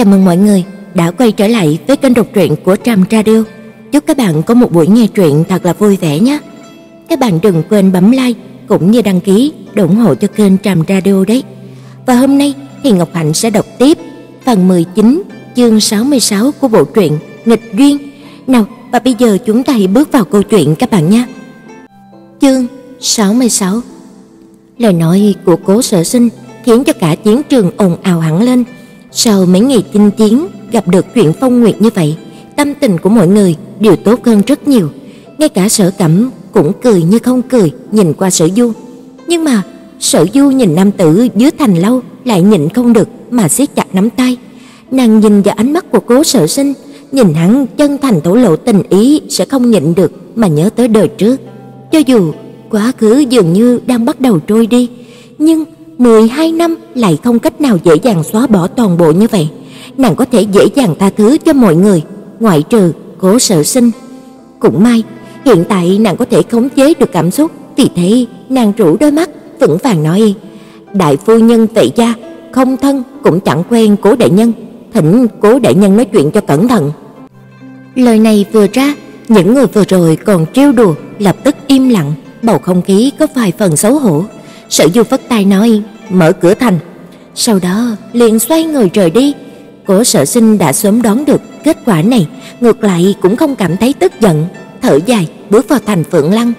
Chào mừng mọi người đã quay trở lại với kênh đọc truyện của Trầm Radio. Chúc các bạn có một buổi nghe truyện thật là vui vẻ nhé. Các bạn đừng quên bấm like cũng như đăng ký để ủng hộ cho kênh Trầm Radio đấy. Và hôm nay thì Ngọc Hạnh sẽ đọc tiếp phần 19 chương 66 của bộ truyện Nghịch duyên. Nào, và bây giờ chúng ta hãy bước vào câu chuyện các bạn nhé. Chương 66 Lời nói của Cố Sở Sinh khiến cho cả chiến trường ồn ào hẳn lên. Sau mấy ngày tinh chiến, gặp được chuyện phong nguyệt như vậy, tâm tình của mọi người đều tốt hơn rất nhiều. Ngay cả Sở Cẩm cũng cười như không cười nhìn qua Sở Du. Nhưng mà Sở Du nhìn nam tử dưới thành lâu lại nhịn không được mà siết chặt nắm tay. Nàng nhìn vào ánh mắt của Cố Sở Sinh, nhìn hắn chân thành thổ lộ tình ý sẽ không nhịn được mà nhớ tới đời trước. Cho dù quá khứ dường như đang bắt đầu trôi đi, nhưng 12 năm lại không cách nào dễ dàng xóa bỏ toàn bộ như vậy. Nàng có thể dễ dàng tha thứ cho mọi người, ngoại trừ Cố Sở Sinh. Cũng may, hiện tại nàng có thể khống chế được cảm xúc, vì thế nàng rũ đôi mắt, vững vàng nói: "Đại phu nhân Tệ gia, không thân cũng chẳng quen Cố đại nhân, thỉnh Cố đại nhân nói chuyện cho cẩn thận." Lời này vừa ra, những người vừa rồi còn trêu đùa lập tức im lặng, bầu không khí có vài phần xấu hổ. Sở Du phất tay nói, mở cửa thành. Sau đó liền xoay người rời đi. Cố Sở Sinh đã sớm đoán được kết quả này, ngược lại cũng không cảm thấy tức giận, thở dài bước vào thành Phượng Lăng.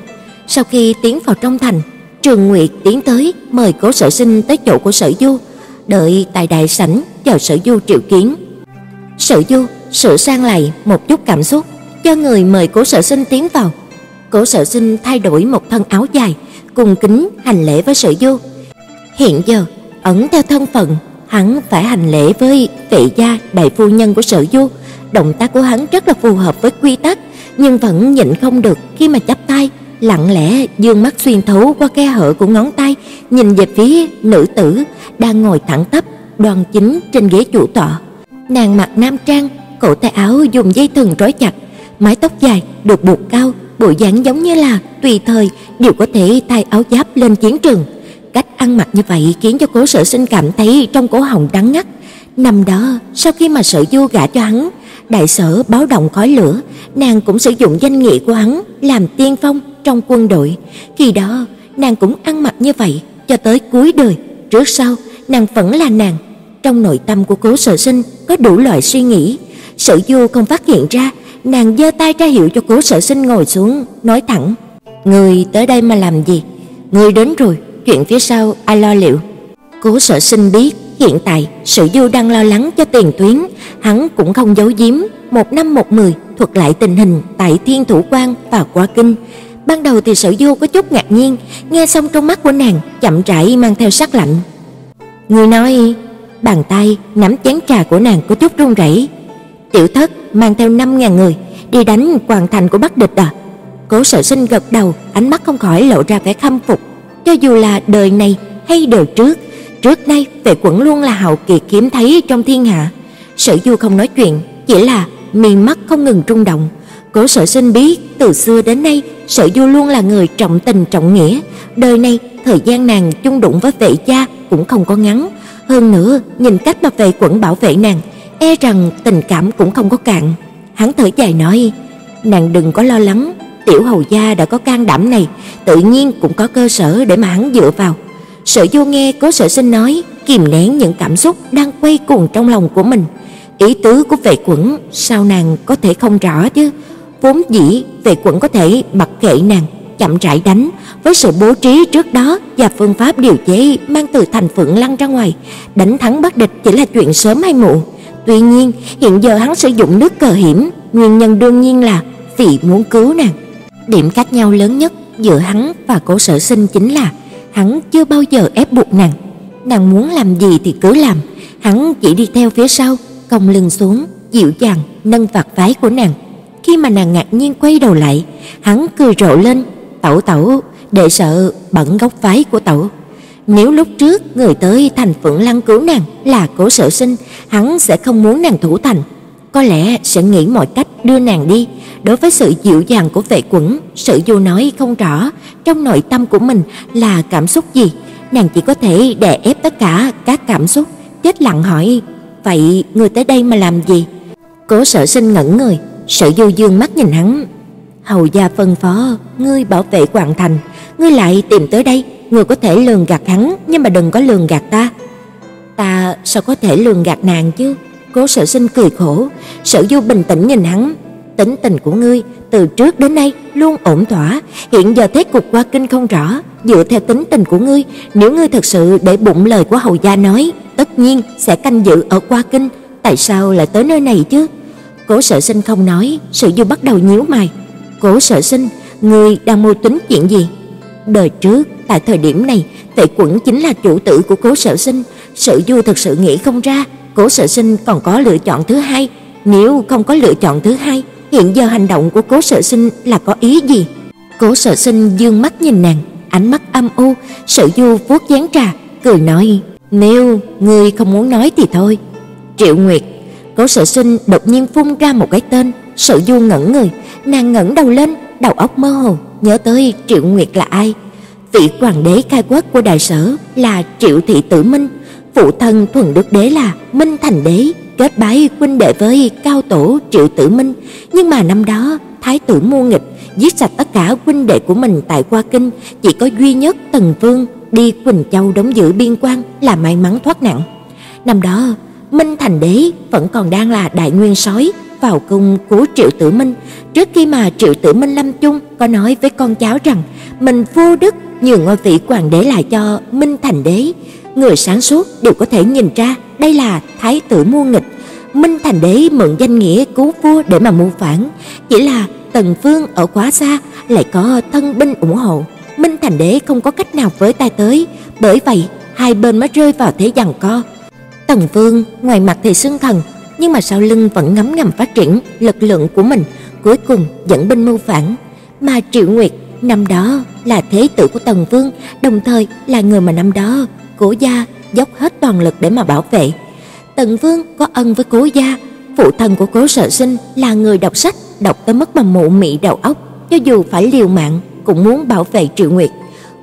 Sau khi tiến vào trong thành, Trường Nguyệt tiến tới mời Cố Sở Sinh tới chỗ của Sở Du, đợi tại đại sảnh chờ Sở Du triệu kiến. Sở Du sửa sang lại một chút cảm xúc, cho người mời Cố Sở Sinh tiến vào. Cố Sở Sinh thay đổi một thân áo dài, cung kính hành lễ với Sở Du. Hiện giờ, ẩn theo thân phận, hắn phải hành lễ với vị gia đại phu nhân của Sở Du. Động tác của hắn rất là phù hợp với quy tắc, nhưng vẫn nhịn không được khi mà chắp tay, lặng lẽ dương mắt xuyên thấu qua khe hở của ngón tay, nhìn về phía nữ tử đang ngồi thẳng tắp, đoan chính trên ghế chủ tọa. Nàng mặc nam trang, cổ tay áo dùng dây thừng trói chặt, mái tóc dài được buộc cao, bộ dáng giống như là tùy thời đều có thể thay áo giáp lên chiến trường. Cách ăn mặc như vậy khiến cho Cố Sở Sinh cảm thấy trong cổ họng đắng ngắt. Năm đó, sau khi mà Sở Du gả cho hắn, đại sở báo động khói lửa, nàng cũng sử dụng danh nghĩa của hắn làm tiên phong trong quân đội. Khi đó, nàng cũng ăn mặc như vậy cho tới cuối đời, trước sau nàng vẫn là nàng. Trong nội tâm của Cố Sở Sinh có đủ loại suy nghĩ, Sở Du không phát hiện ra, nàng giơ tay ra hiệu cho Cố Sở Sinh ngồi xuống, nói thẳng: "Ngươi tới đây mà làm gì? Ngươi đến rồi, chuyện phía sau ai lo liệu?" Cố Sở Sinh biết hiện tại Sở Du đang lo lắng cho Tiền Tuyến, hắn cũng không giấu giếm, một năm một mười thuật lại tình hình tại Thiên Thủ Quan và Quá Kinh. Ban đầu thì Sở Du có chút ngạc nhiên, nghe xong trong mắt của nàng chậm rãi mang theo sắc lạnh. Người nói, bàn tay nắm chén trà của nàng có chút run rẩy. Tiểu thất mang theo 5000 người đi đánh hoàng thành của Bắc địch à? Cố Sở Sinh gật đầu, ánh mắt không khỏi lộ ra vẻ khâm phục. Cho dù là đời này hay đời trước, trước nay vệ quẩn luôn là hậu kỳ kiếm thấy trong thiên hạ. Sở Du không nói chuyện, chỉ là mi mắt không ngừng rung động. Cố Sở Sinh biết, từ xưa đến nay, Sở Du luôn là người trọng tình trọng nghĩa, đời này thời gian nàng chung đụng với vệ gia cũng không có ngắn, hơn nữa, nhìn cách mà vệ quẩn bảo vệ nàng, e rằng tình cảm cũng không có cạn. Hắn thở dài nói, nàng đừng có lo lắng, tiểu hầu gia đã có can đảm này, tự nhiên cũng có cơ sở để mà hắn dựa vào. Sở Du nghe Cố Sở Sinh nói, kìm nén những cảm xúc đang quay cuồng trong lòng của mình. Ý tứ của vệ quẩn sao nàng có thể không rõ chứ? Vốn dĩ vệ quẩn có thể mặc kệ nàng, chậm rãi đánh, với sự bố trí trước đó và phương pháp điều chế mang từ thành Phượng Lăng ra ngoài, đánh thắng bắt địch chỉ là chuyện sớm hay muộn. Tuy nhiên, hiện giờ hắn sử dụng nước cờ hiểm, nguyên nhân đương nhiên là vì muốn cứu nàng. Điểm khác nhau lớn nhất giữa hắn và Cố Sở Sinh chính là hắn chưa bao giờ ép buộc nàng. Nàng muốn làm gì thì cứ làm, hắn chỉ đi theo phía sau, cong lưng xuống, dịu dàng nâng vạt váy của nàng. Khi mà nàng ngạc nhiên quay đầu lại, hắn cười rộ lên, "Tẩu tẩu, để sợ bẩn góc váy của tẩu." Nếu lúc trước người tới thành Phượng Lăng cứu nàng là Cố Sở Sinh, hắn sẽ không muốn nàng thủ thành, có lẽ sẽ nghĩ mọi cách đưa nàng đi. Đối với sự dịu dàng của Vệ Quẩn, Sử Du nói không rõ trong nội tâm của mình là cảm xúc gì, nàng chỉ có thể đè ép tất cả các cảm xúc, chết lặng hỏi: vậy người tới đây mà làm gì? Cố Sở Sinh ngẩn người, Sở Du dương mắt nhìn hắn. Hầu gia phân phó ngươi bảo vệ hoàng thành, ngươi lại tìm tới đây, Người có thể lường gạt hắn, nhưng mà đừng có lường gạt ta. Ta sao có thể lường gạt nàng chứ? Cố Sở Sinh cười khổ, Sở Du bình tĩnh nhìn hắn, tính tình của ngươi từ trước đến nay luôn ổn thỏa, hiện giờ thế cục qua kinh không rõ, dựa theo tính tình của ngươi, nếu ngươi thật sự để bụng lời của hầu gia nói, tất nhiên sẽ canh giữ ở qua kinh, tại sao lại tới nơi này chứ? Cố Sở Sinh không nói, Sở Du bắt đầu nhíu mày. "Cố Sở Sinh, ngươi đang mưu tính chuyện gì?" Đời trước, tại thời điểm này, Tệ Quẩn chính là chủ tử của Cố Sở Sinh, Sự Du thật sự nghĩ không ra, Cố Sở Sinh còn có lựa chọn thứ hai, nếu không có lựa chọn thứ hai, hiện giờ hành động của Cố Sở Sinh là có ý gì? Cố Sở Sinh dương mắt nhìn nàng, ánh mắt âm u, Sử Du vuốt chén trà, cười nói: "Nếu ngươi không muốn nói thì thôi." Triệu Nguyệt, Cố Sở Sinh đột nhiên phun ra một cái tên, Sử Du ngẩn người, nàng ngẩng đầu lên, đầu óc mơ hồ, nhớ tới Triệu Nguyệt là ai. Vị hoàng đế khai quốc của đại sở là Triệu thị Tử Minh, phụ thân thuần đức đế là Minh Thành đế, kết bái huynh đệ với cao tổ Triệu Tử Minh, nhưng mà năm đó thái tử mua nghịch giết sạch tất cả huynh đệ của mình tại Hoa Kinh, chỉ có duy nhất Tần Vương đi Quỳnh Châu đóng giữ biên quan là may mắn thoát nạn. Năm đó, Minh Thành đế vẫn còn đang là đại nguyên soái vào cung của Triệu Tử Minh, trước khi mà Triệu Tử Minh lâm chung có nói với con cháu rằng mình vô đức nhường ngôi vị hoàng đế lại cho Minh Thành đế. Người sáng suốt đều có thể nhìn ra đây là thái tử mua nghịch. Minh Thành đế mượn danh nghĩa cứu vua để mà mưu phản, chỉ là Tần Vương ở quá xa lại có thân binh ủng hộ. Minh Thành đế không có cách nào với tay tới, bởi vậy hai bên mới rơi vào thế giằng co. Tần Vương ngoài mặt thì xưng thần, nhưng mà sau lưng vẫn ngấm ngầm phát triển lực lượng của mình, cuối cùng dẫn binh mưu phản. Mà Triệu Nguyệt năm đó là thế tử của Tần Vương, đồng thời là người mà năm đó Cố gia dốc hết toàn lực để mà bảo vệ. Tần Vương có ân với Cố gia, phụ thân của Cố Sở Sinh là người đọc sách, đọc tới mức mà mụ mị đầu óc, cho dù phải liều mạng cũng muốn bảo vệ Triệu Nguyệt.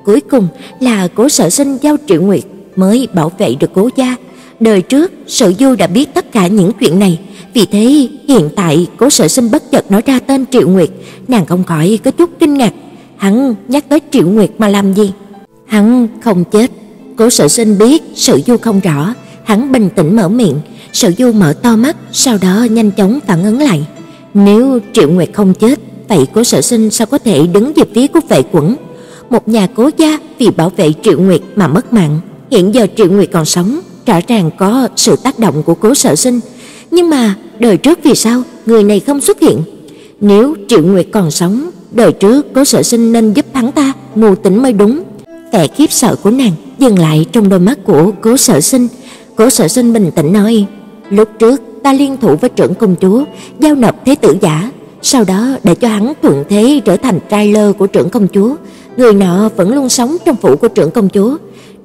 Cuối cùng là Cố Sở Sinh giao Triệu Nguyệt mới bảo vệ được Cố gia. Đời trước, Sở Du đã biết tất cả những chuyện này, vì thế hiện tại Cố Sở Sinh bất chợt nói ra tên Triệu Nguyệt, nàng không khỏi có chút kinh ngạc. Hắn nhắc tới Triệu Nguyệt mà làm gì? Hắn không chết. Cố Sở Sinh biết Sở Du không rõ, hắn bình tĩnh mở miệng, Sở Du mở to mắt, sau đó nhanh chóng phản ứng lại. Nếu Triệu Nguyệt không chết, vậy Cố Sở Sinh sao có thể đứng về phía của vệ quẩn? Một nhà cố gia vì bảo vệ Triệu Nguyệt mà mất mạng, hiện giờ Triệu Nguyệt còn sống, rõ ràng có sự tác động của Cố Sở Sinh, nhưng mà đời trước vì sao người này không xuất hiện? Nếu Triệu Nguyệt còn sống, đời trước Cố Sở Sinh nên giúp hắn ta mù tỉnh mới đúng. Vẻ khiếp sợ của nàng dừng lại trong đôi mắt của Cố Sở Sinh. Cố Sở Sinh bình tĩnh nói: "Lúc trước ta liên thủ với trưởng công chúa giao nộp thế tử giả, sau đó để cho hắn thuận thế trở thành trai lơ của trưởng công chúa, người nọ vẫn luôn sống trong phủ của trưởng công chúa.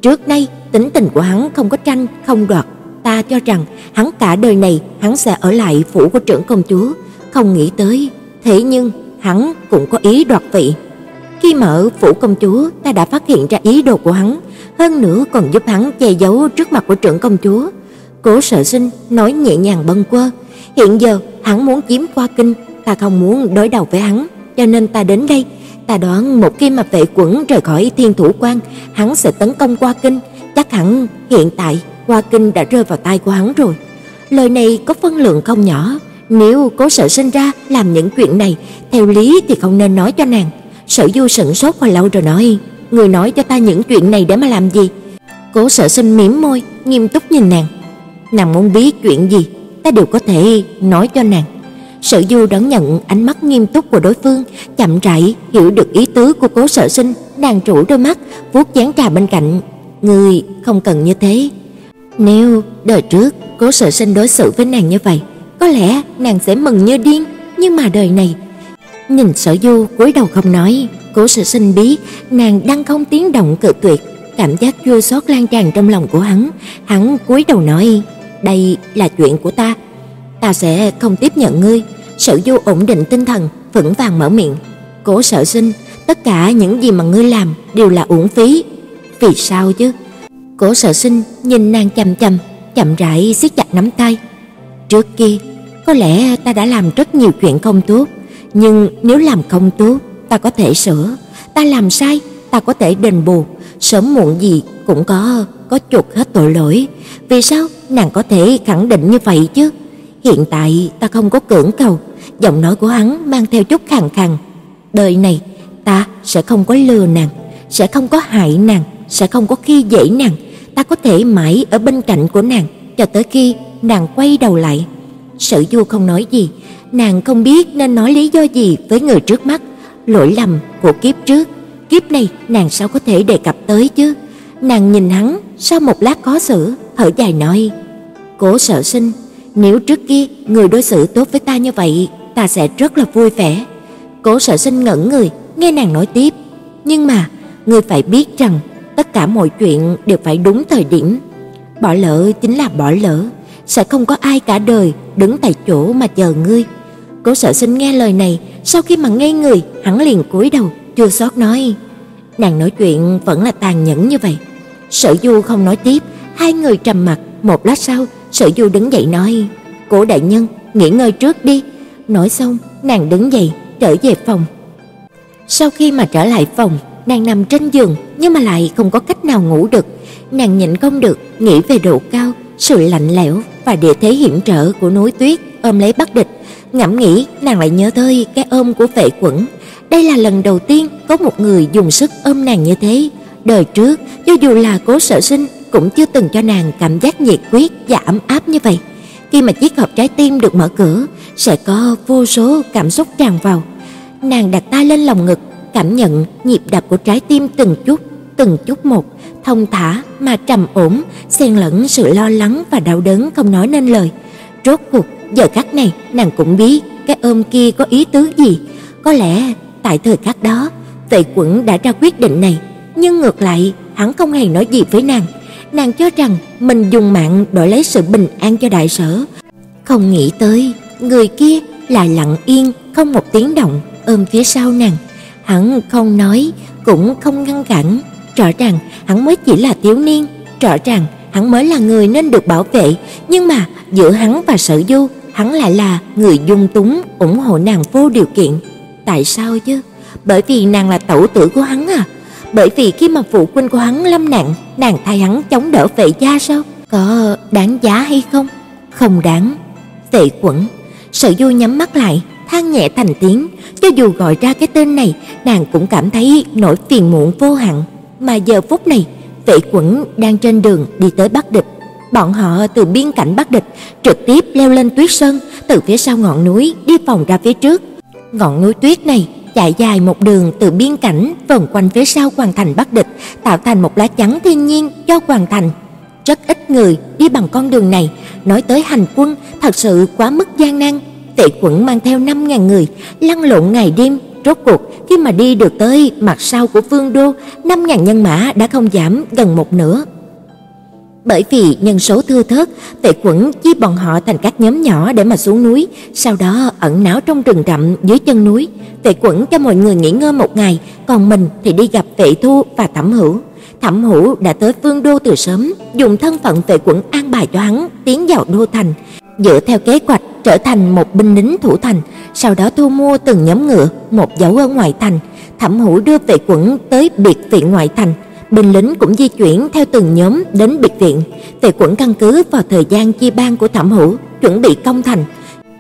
Trước nay tính tình của hắn không có tranh không đoạt, ta cho rằng hắn cả đời này hắn sẽ ở lại phủ của trưởng công chúa, không nghĩ tới, thế nhưng hắn cũng có ý đoạt vị. Khi mở phủ công chúa, ta đã phát hiện ra ý đồ của hắn, hơn nữa còn giúp hắn che giấu trước mặt của trưởng công chúa. Cố Sở Sinh nói nhẹ nhàng bâng quơ, hiện giờ hắn muốn chiếm qua kinh, ta không muốn đối đầu với hắn, cho nên ta đến đây. Ta đoán một khi mà vệ quẩn rời khỏi Thiên Thủ Quan, hắn sẽ tấn công qua kinh, chắc hẳn hiện tại qua kinh đã rơi vào tay của hắn rồi. Lời này có phân lượng không nhỏ, nếu Cố Sở Sinh ra làm những chuyện này, theo lý thì không nên nói cho nàng. Sở Du sững sốt hồi lâu rồi nói, người nói cho ta những chuyện này để mà làm gì? Cố Sở Sinh mím môi, nghiêm túc nhìn nàng. Nàng muốn biết chuyện gì, ta đều có thể nói cho nàng. Sở Du đón nhận ánh mắt nghiêm túc của đối phương, chậm rãi hiểu được ý tứ của Cố Sở Sinh, nàng trụ đôi mắt, vuốt chén trà bên cạnh. Người không cần như thế. Nếu đời trước Cố Sở Sinh đối xử với nàng như vậy, có lẽ nàng sẽ mừng như điên, nhưng mà đời này Nhìn Sở Du cúi đầu không nói, Cố Sở Sinh biết nàng đang không tiếng động cự tuyệt, cảm giác chua xót lan tràn trong lòng của hắn, hắn cúi đầu nói: "Đây là chuyện của ta, ta sẽ không tiếp nhận ngươi." Sở Du ổn định tinh thần, vững vàng mở miệng: "Cố Sở Sinh, tất cả những gì mà ngươi làm đều là uổng phí." "Vì sao chứ?" Cố Sở Sinh nhìn nàng chằm chằm, chậm rãi siết chặt nắm tay. Trước kia, có lẽ ta đã làm rất nhiều chuyện không tốt, nhưng nếu làm không tốt, ta có thể sửa, ta làm sai, ta có thể đền bù, sớm muộn gì cũng có có chuộc hết tội lỗi. Vì sao nàng có thể khẳng định như vậy chứ? Hiện tại ta không có cưỡng cầu, giọng nói của hắn mang theo chút khàn khàn. Đời này ta sẽ không có lừa nàng, sẽ không có hại nàng, sẽ không có khi dễ nàng, ta có thể mãi ở bên cạnh của nàng cho tới khi nàng quay đầu lại. Sử Du không nói gì, nàng không biết nên nói lý do gì với người trước mắt, lỗi lầm của kiếp trước, kiếp này nàng sao có thể đề cập tới chứ? Nàng nhìn hắn, sau một lát khó xử, thở dài nói: "Cố Sở Sinh, nếu trước kia người đối xử tốt với ta như vậy, ta sẽ rất là vui vẻ." Cố Sở Sinh ngẩn người, nghe nàng nói tiếp, "Nhưng mà, ngươi phải biết rằng tất cả mọi chuyện đều phải đúng thời điểm. Bỏ lỡ chính là bỏ lỡ, sẽ không có ai cả đời đứng tại chỗ mà chờ ngươi." Cố Sở Sinh nghe lời này, sau khi mà ngây người, hắn liền cúi đầu, chua xót nói: "Nàng nói chuyện vẫn là tàn nhẫn như vậy." Sở Du không nói tiếp, hai người trầm mặc, một lát sau, Sở Du đứng dậy nói: "Cố đại nhân, nghỉ ngơi trước đi." Nói xong, nàng đứng dậy, trở về phòng. Sau khi mà trở lại phòng, nàng nằm trên giường nhưng mà lại không có cách nào ngủ được. Nàng nhịn không được, nghĩ về độ cao, sự lạnh lẽo và địa thế hiểm trở của núi tuyết ôm lấy Bắc Địch. Ngẫm nghĩ, nàng lại nhớ tới cái ôm của Vệ Quẩn. Đây là lần đầu tiên có một người dùng sức ôm nàng như thế. Đời trước, cho dù là Cố Sở Sinh cũng chưa từng cho nàng cảm giác nhiệt huyết và ấm áp như vậy. Khi mà chiếc hộp trái tim được mở cửa, sẽ có vô số cảm xúc tràn vào. Nàng đặt tay lên lòng ngực, cảm nhận nhịp đập của trái tim từng chút, từng chút một, thông thả mà trầm ổn, xen lẫn sự lo lắng và đau đớn không nói nên lời. Rốt cuộc, giờ khắc này nàng cũng biết cái ôm kia có ý tứ gì. Có lẽ tại thời khắc đó, Vệ Quẩn đã ra quyết định này, nhưng ngược lại, hắn không hề nói gì với nàng. Nàng cho rằng mình dùng mạng đổi lấy sự bình an cho đại sở, không nghĩ tới người kia là lặng yên không một tiếng động ôm phía sau nàng. Hắn không nói, cũng không ngăn cản, rõ ràng hắn mới chỉ là thiếu niên, rõ ràng hắn mới là người nên được bảo vệ, nhưng mà giữa hắn và Sở Du, hắn lại là người dung túng ủng hộ nàng vô điều kiện. Tại sao chứ? Bởi vì nàng là tẩu tử của hắn à? Bởi vì khi mà phụ huynh của hắn lâm nạn, nàng thay hắn chống đỡ vệ gia sao? Có đáng giá hay không? Không đáng. Vệ Quẩn, Sở Du nhắm mắt lại, than nhẹ thành tiếng, cho dù gọi ra cái tên này, nàng cũng cảm thấy nỗi phiền muộn vô hạn. Mà giờ phút này, Vệ Quẩn đang trên đường đi tới Bắc Địch. Bọn họ từ biên cảnh Bắc Địch trực tiếp leo lên tuyết sơn, từ phía sau ngọn núi đi vòng ra phía trước. Ngọn núi tuyết này chạy dài một đường từ biên cảnh vòng quanh phía sau hoàng thành Bắc Địch, tạo thành một lá chắn thiên nhiên cho hoàng thành. Rất ít người đi bằng con đường này, nói tới hành quân thật sự quá mức gian nan. Tệ Quẩn mang theo 5000 người, lăn lộn ngày đêm, rốt cuộc khi mà đi được tới mặt sau của Vương đô, 5000 nhân mã đã không giảm gần một nửa. Bởi vì nhân số thưa thớt, Tệ Quẩn chia bọn họ thành các nhóm nhỏ để mà xuống núi, sau đó ẩn náu trong rừng rậm dưới chân núi. Tệ Quẩn cho mọi người nghỉ ngơi một ngày, còn mình thì đi gặp Vệ Thu và Thẩm Hữu. Thẩm Hữu đã tới Vương đô từ sớm, dùng thân phận Vệ Quẩn an bài cho hắn tiến vào đô thành, dựa theo kế hoạch trở thành một binh lính thủ thành, sau đó thu mua từng nhóm ngựa, một dấu ở ngoài thành. Thẩm Hữu đưa Vệ Quẩn tới biệt viện ngoại thành, binh lính cũng di chuyển theo từng nhóm đến biệt viện. về Quẩn căn cứ vào thời gian chia ban của Thẩm Hữu, chuẩn bị công thành.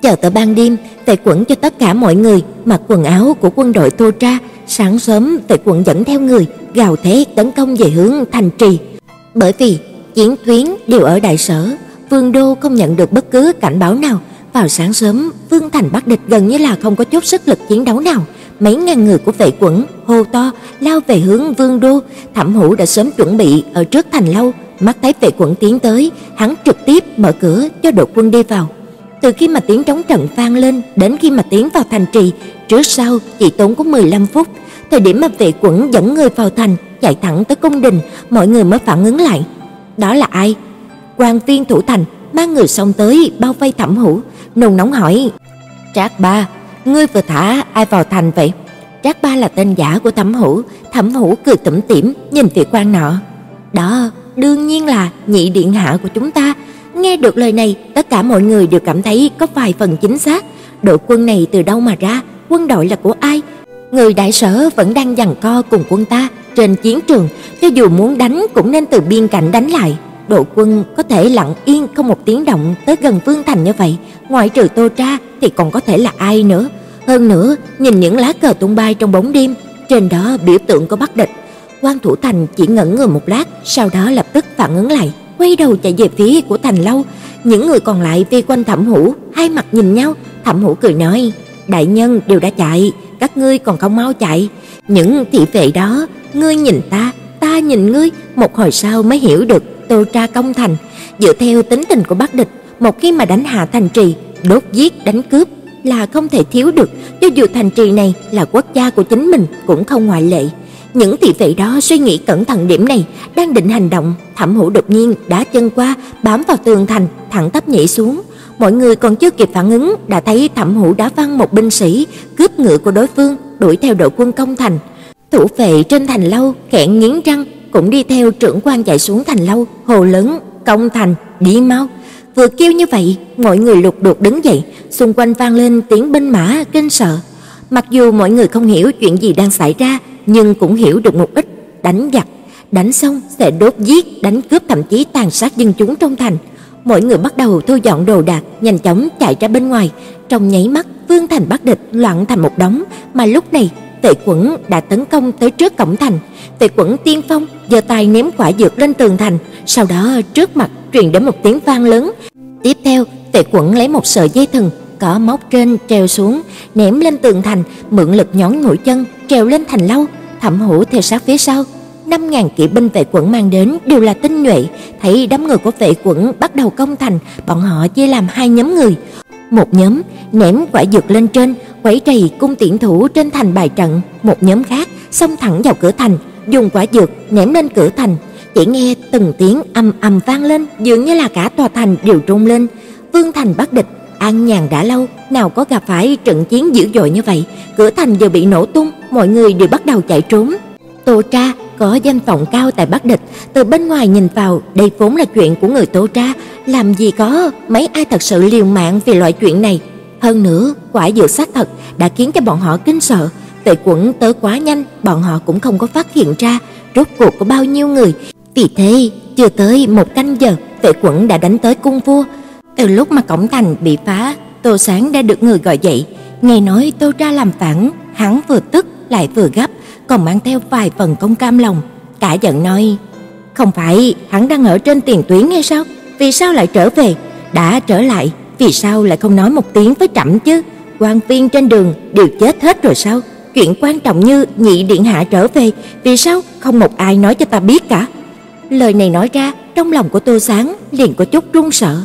Chờ tới ban đêm, về Quẩn cho tất cả mọi người mặc quần áo của quân đội Tô Tra, sáng sớm về Quẩn dẫn theo người gào thét tấn công về hướng thành trì. Bởi vì chiến tuyến đều ở đại sở, Vương đô không nhận được bất cứ cảnh báo nào. Vào sáng sớm, Vương thành Bắc địch gần như là không có chút sức lực chiến đấu nào. Mấy ngàn người của vệ quẩn hô to lao về hướng Vương đô, Thẩm Hữu đã sớm chuẩn bị ở trước thành lâu, mắt thấy vệ quẩn tiến tới, hắn trực tiếp mở cửa cho đội quân đi vào. Từ khi mà tiếng trống trận vang lên đến khi mà tiến vào thành trì, trước sau chỉ tốn có 15 phút. Thời điểm mà vệ quẩn dẫn người vào thành, chạy thẳng tới cung đình, mọi người mới phản ứng lại. Đó là ai? quan viên thủ thành mang người xông tới bao vây Thẩm Hữu, nồng nóng hỏi: "Trác Ba, ngươi vừa thả ai vào thành vậy?" Trác Ba là tên giả của Thẩm Hữu, Thẩm Hữu cười tủm tỉm nhìn vị quan nọ. "Đó, đương nhiên là nhị điện hạ của chúng ta." Nghe được lời này, tất cả mọi người đều cảm thấy có vài phần chính xác. Đội quân này từ đâu mà ra? Quân đội là của ai? Người đại sở vẫn đang giằng co cùng quân ta trên chiến trường, cho dù muốn đánh cũng nên từ biên cảnh đánh lại. Đội quân có thể lặng yên không một tiếng động tới gần Vương Thành như vậy, ngoại trừ Tô Tra thì còn có thể là ai nữa? Hơn nữa, nhìn những lá cờ tung bay trong bóng đêm, trên đó biểu tượng có Bắc địch. Quan Thủ Thành chỉ ngẩn người một lát, sau đó lập tức phản ứng lại, quay đầu chạy về phía của thành lâu. Những người còn lại vây quanh Thẩm Hữu, hai mặt nhìn nhau, Thẩm Hữu cười nói: "Đại nhân đều đã chạy, các ngươi còn không mau chạy. Những thị vệ đó, ngươi nhìn ta, ta nhìn ngươi, một hồi sau mới hiểu được Tô Tra công thành, dựa theo tính tình của Bắc địch, một khi mà đánh hạ thành trì, đốt giết đánh cướp là không thể thiếu được, cho dù thành trì này là quốc gia của chính mình cũng không ngoại lệ. Những thị vệ đó suy nghĩ cẩn thận điểm này, đang định hành động, Thẩm Hữu đột nhiên đá chân qua, bám vào tường thành, thẳng tắp nhảy xuống. Mọi người còn chưa kịp phản ứng đã thấy Thẩm Hữu đá văng một binh sĩ, cướp ngựa của đối phương, đuổi theo đội quân công thành. Thủ vệ trên thành lâu khẽ nghiến răng, cũng đi theo trưởng quan chạy xuống thành lâu, hồ lớn, công thành, đi mau. Vừa kêu như vậy, mọi người lục đục đứng dậy, xung quanh vang lên tiếng binh mã kinh sợ. Mặc dù mọi người không hiểu chuyện gì đang xảy ra, nhưng cũng hiểu được một ít, đánh giặc, đánh xong sẽ đốt giết, đánh cướp thậm chí tàn sát dân chúng trong thành. Mọi người bắt đầu thu dọn đồ đạc, nhanh chóng chạy ra bên ngoài. Trong nháy mắt, Vương thành Bắc địch loạn thành một đống, mà lúc này Tề Quẩn đã tấn công tới trước cổng thành. Tề Quẩn tiên phong giơ tay ném quả dược lên tường thành, sau đó trước mặt truyền đến một tiếng vang lớn. Tiếp theo, Tề Quẩn lấy một sợi dây thừng có móc trên treo xuống, ném lên tường thành, mượn lực nhón mũi chân trèo lên thành lâu, Thẩm Hữu theo sát phía sau. năm ngàn kỵ binh vệ quận mang đến đều là tinh nhuệ, thấy đám người của vệ quận bắt đầu công thành, bọn họ chia làm hai nhóm người. Một nhóm ném quả dược lên trên, quấy trầy cung tiễn thủ trên thành bài trận, một nhóm khác xông thẳng vào cửa thành, dùng quả dược ném lên cửa thành. Chỉ nghe từng tiếng ầm ầm vang lên, dường như là cả tòa thành đều rung lên. Vương thành bắt địch, an nhàn đã lâu, nào có gặp phải trận chiến dữ dội như vậy. Cửa thành giờ bị nổ tung, mọi người đều bắt đầu chạy trốn. Tô Tra có danh vọng cao tại Bắc Địch, từ bên ngoài nhìn vào, đây vốn là chuyện của người Tô Tra, làm gì có mấy ai thật sự liều mạng vì loại chuyện này. Hơn nữa, quả dược xác thật đã khiến cho bọn họ kinh sợ, Tệ Quẩn tới quá nhanh, bọn họ cũng không có phát hiện ra rốt cuộc có bao nhiêu người. Vì thế, chưa tới một canh giờ, Tệ Quẩn đã đánh tới cung vua. Từ lúc mà cổng thành bị phá, Tô Sáng đã được người gọi dậy, nghe nói Tô Tra làm phản, hắn vừa tức lại vừa gấp, còn mang theo vài phần không cam lòng, cả giận nói: "Không phải hắn đang ở trên tiền tuyến hay sao? Vì sao lại trở về? Đã trở lại, vì sao lại không nói một tiếng với trẫm chứ? Quan viên trên đường đều chết hết rồi sao? Chuyện quan trọng như nhị điện hạ trở về, vì sao không một ai nói cho ta biết cả?" Lời này nói ra, trong lòng của Tô Sáng liền có chút run sợ.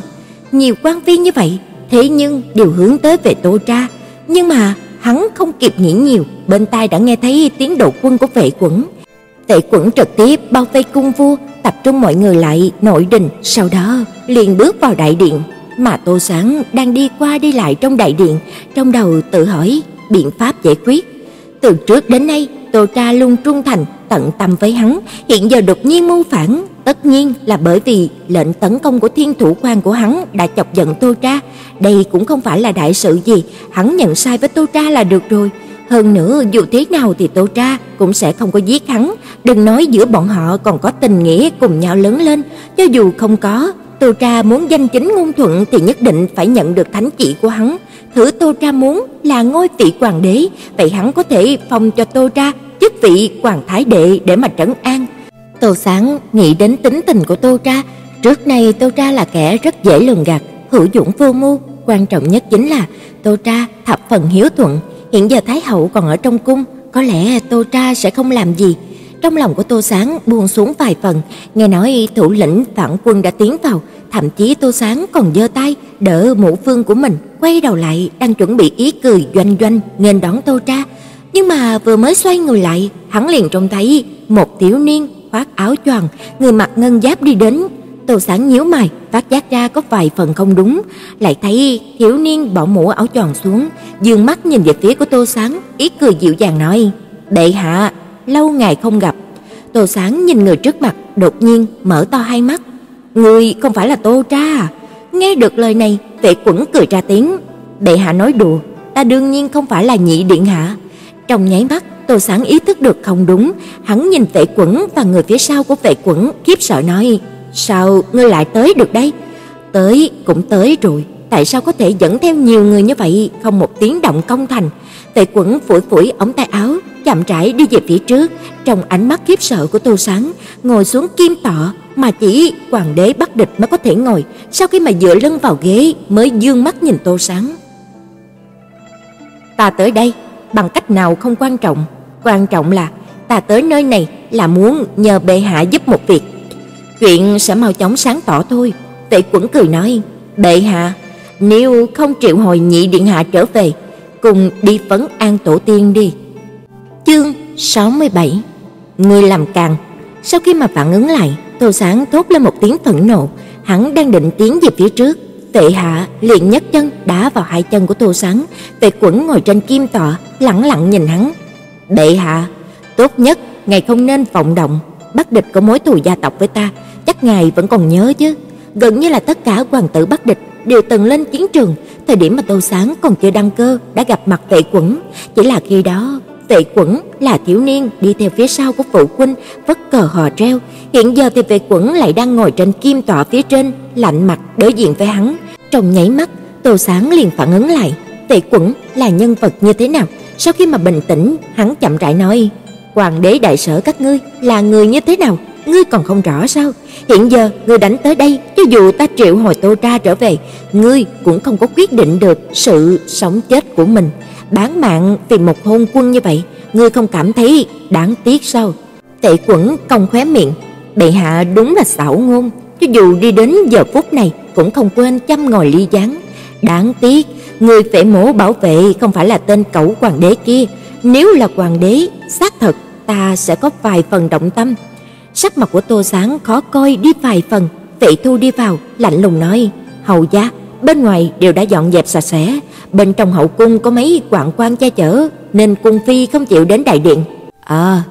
Nhiều quan viên như vậy, thế nhưng đều hướng tới về Tô ra nhưng mà hắn không kịp nghĩ nhiều, bên tai đã nghe thấy tiếng độ quân của vệ quẩn. Vệ quẩn trực tiếp bao vây cung vua, tập trung mọi người lại nội đình, sau đó liền bước vào đại điện, mà Tô Sáng đang đi qua đi lại trong đại điện, trong đầu tự hỏi biện pháp giải quyết. Từ trước đến nay, Tô Tra luôn trung thành, tận tâm với hắn, hiện giờ đột nhiên mưu phản, tất nhiên là bởi vì lệnh tấn công của Thiên thủ quan của hắn đã chọc giận Tô Tra, đây cũng không phải là đại sự gì, hắn nhận sai với Tô Tra là được rồi. Hơn nữa, dù thế nào thì Tô Tra cũng sẽ không có giết hắn, đừng nói giữa bọn họ còn có tình nghĩa cùng nhau lớn lên, cho dù không có, Tô Tra muốn danh chính ngôn thuận thì nhất định phải nhận được thánh chỉ của hắn. Thử Tô Tra muốn là ngôi vị hoàng đế, vậy hắn có thể phong cho Tô Tra chức vị hoàng thái đệ để mà trấn an. Tô Sáng nghĩ đến tính tình của Tô Tra, trước nay Tô Tra là kẻ rất dễ lường gạt, hữu dụng vô mưu, quan trọng nhất chính là Tô Tra thập phần hiếu thuận, hiện giờ thái hậu còn ở trong cung, có lẽ Tô Tra sẽ không làm gì. Trong lòng của Tô Sáng buông xuống vài phần, nghe nói thủ lĩnh phản quân đã tiến vào, thậm chí Tô Sáng còn giơ tay đỡ mũ phương của mình, quay đầu lại đang chuẩn bị ý cười doanh doanh nghênh đón Tô Tra. Nhưng mà vừa mới xoay người lại, hắn liền trông thấy một thiếu niên khoác áo choàng, người mặc ngân giáp đi đến. Tô Sáng nhíu mày, phát giác ra có vài phần không đúng, lại thấy thiếu niên bỏ mũ áo choàng xuống, dương mắt nhìn về phía của Tô Sáng, ý cười dịu dàng nói: đệ hạ, lâu ngày không gặp." Tô Sáng nhìn người trước mặt, đột nhiên mở to hai mắt. "Ngươi không phải là Tô Tra à?" Nghe được lời này, Vệ Quẩn cười ra tiếng, "Bệ hạ nói đùa, ta đương nhiên không phải là nhị điện hạ." Trong nháy mắt, Tô Sáng ý thức được không đúng, hắn nhìn Vệ Quẩn và người phía sau của Vệ Quẩn khiếp sợ nói: "Sao ngươi lại tới được đây?" "Tới cũng tới rồi, tại sao có thể dẫn theo nhiều người như vậy, không một tiếng động công thành?" Vệ Quẩn phủi phủi ống tay áo, chậm rãi đi về phía trước, trong ánh mắt khiếp sợ của Tô Sáng, ngồi xuống kim tọa, mà chỉ hoàng đế Bắc Địch mới có thể ngồi, sau khi mà dựa lưng vào ghế mới dương mắt nhìn Tô Sáng. Ta tới đây bằng cách nào không quan trọng, quan trọng là ta tới nơi này là muốn nhờ bệ hạ giúp một việc. Chuyện sẽ mau chóng sáng tỏ thôi." Tệ Quẩn cười nói, "Bệ hạ, nếu không triệu hồi nhị điện hạ trở về, cùng đi phấn an tổ tiên đi." Chương 67 Người làm càng Sau khi mà phản ứng lại, Tô Sáng thốt lên một tiếng phẫn nộ, hắn đang định tiến về phía trước, Tệ Hạ liền nhấc chân đá vào hai chân của Tô Sáng, Tệ Quẩn ngồi trên kim tọa, lặng lặng nhìn hắn. "Bệ hạ, tốt nhất ngài không nên vọng động, Bắc Địch có mối thù gia tộc với ta, chắc ngài vẫn còn nhớ chứ?" Gần như là tất cả hoàng tử Bắc Địch đều từng lên chiến trường, thời điểm mà Tô Sáng còn chưa đăng cơ đã gặp mặt Tệ Quẩn, chỉ là khi đó Tệ Quẩn là thiếu niên đi theo phía sau của phụ huynh, vất cờ hò reo, hiện giờ thì Tệ Quẩn lại đang ngồi trên kim tọa phía trên, lạnh mặt đối diện với hắn. Trong nháy mắt, Tô Sáng liền phản ứng lại, Tệ Quẩn là nhân vật như thế nào? Sau khi mà bình tĩnh, hắn chậm rãi nói: "Hoàng đế đại sở các ngươi là người như thế nào, ngươi còn không rõ sao? Hiện giờ ngươi đánh tới đây, cho dù ta triệu hồi Tô Tra trở về, ngươi cũng không có quyết định được sự sống chết của mình." Bán mạng vì một hôn quân như vậy, ngươi không cảm thấy đáng tiếc sao? Tệ Quẩn cong khóe miệng, bệ hạ đúng là xảo ngôn, cho dù đi đến giờ phút này cũng không quên chăm ngồi ly gián. Đáng tiếc, người phệ mổ bảo vệ không phải là tên cẩu hoàng đế kia, nếu là hoàng đế, xác thật ta sẽ có vài phần động tâm. Sắc mặt của Tô Sáng khó coi đi vài phần, Vệ Thu đi vào, lạnh lùng nói: "Hầu gia, bên ngoài đều đã dọn dẹp sạch sẽ, bên trong hậu cung có mấy quan quan che chở, nên cung phi không chịu đến đại điện." "À."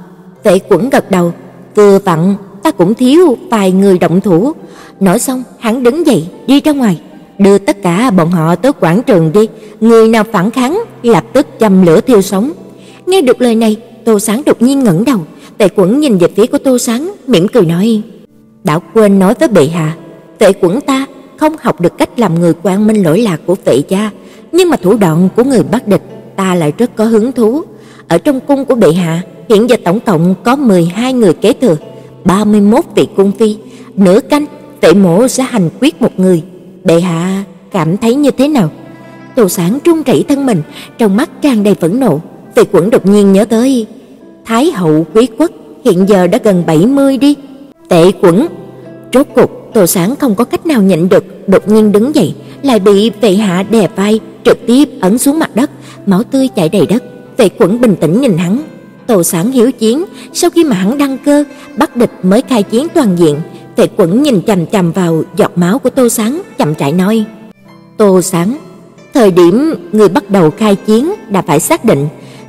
Tệ Quẩn gật đầu, "Vừa vặn ta cũng thiếu vài người động thủ." Nói xong, hắn đứng dậy đi ra ngoài, đưa tất cả bọn họ tới quảng trường đi, người nào phản kháng lập tức châm lửa thiêu sống. Nghe được lời này, Tô Sáng đột nhiên ngẩng đầu, Tệ Quẩn nhìn về phía của Tô Sáng, mỉm cười nói: "Đã quên nói với bệ hạ, Tệ Quẩn ta không học được cách làm người quan minh lỗi lạc của vệ gia, nhưng mà thủ đoạn của người bắt địch ta lại rất có hứng thú. Ở trong cung của bệ hạ, hiện giờ tổng cộng có 12 người kế thừa, 31 vị cung phi, nửa canh Tệ Mộ sẽ hành quyết một người. Bệ hạ cảm thấy như thế nào? Tô Sáng trung rẩy thân mình, trong mắt tràn đầy phẫn nộ. Tề Quẩn đột nhiên nhớ tới Thái hậu quý quốc hiện giờ đã gần 70 đi. Tệ Quẩn, rốt cục Tô Sáng không có cách nào nhịn được, đột nhiên đứng dậy, lại bị Vệ hạ đè vai, trực tiếp ấn xuống mặt đất, máu tươi chảy đầy đất. Vệ Quẩn bình tĩnh nhìn hắn, Tô Sáng hiếu chiến, sau khi mà hắn đăng cơ, bắt địch mới khai chiến toàn diện. Vệ Quẩn nhìn chằm chằm vào giọt máu của Tô Sáng, chậm rãi nói: "Tô Sáng, thời điểm người bắt đầu khai chiến đã phải xác định,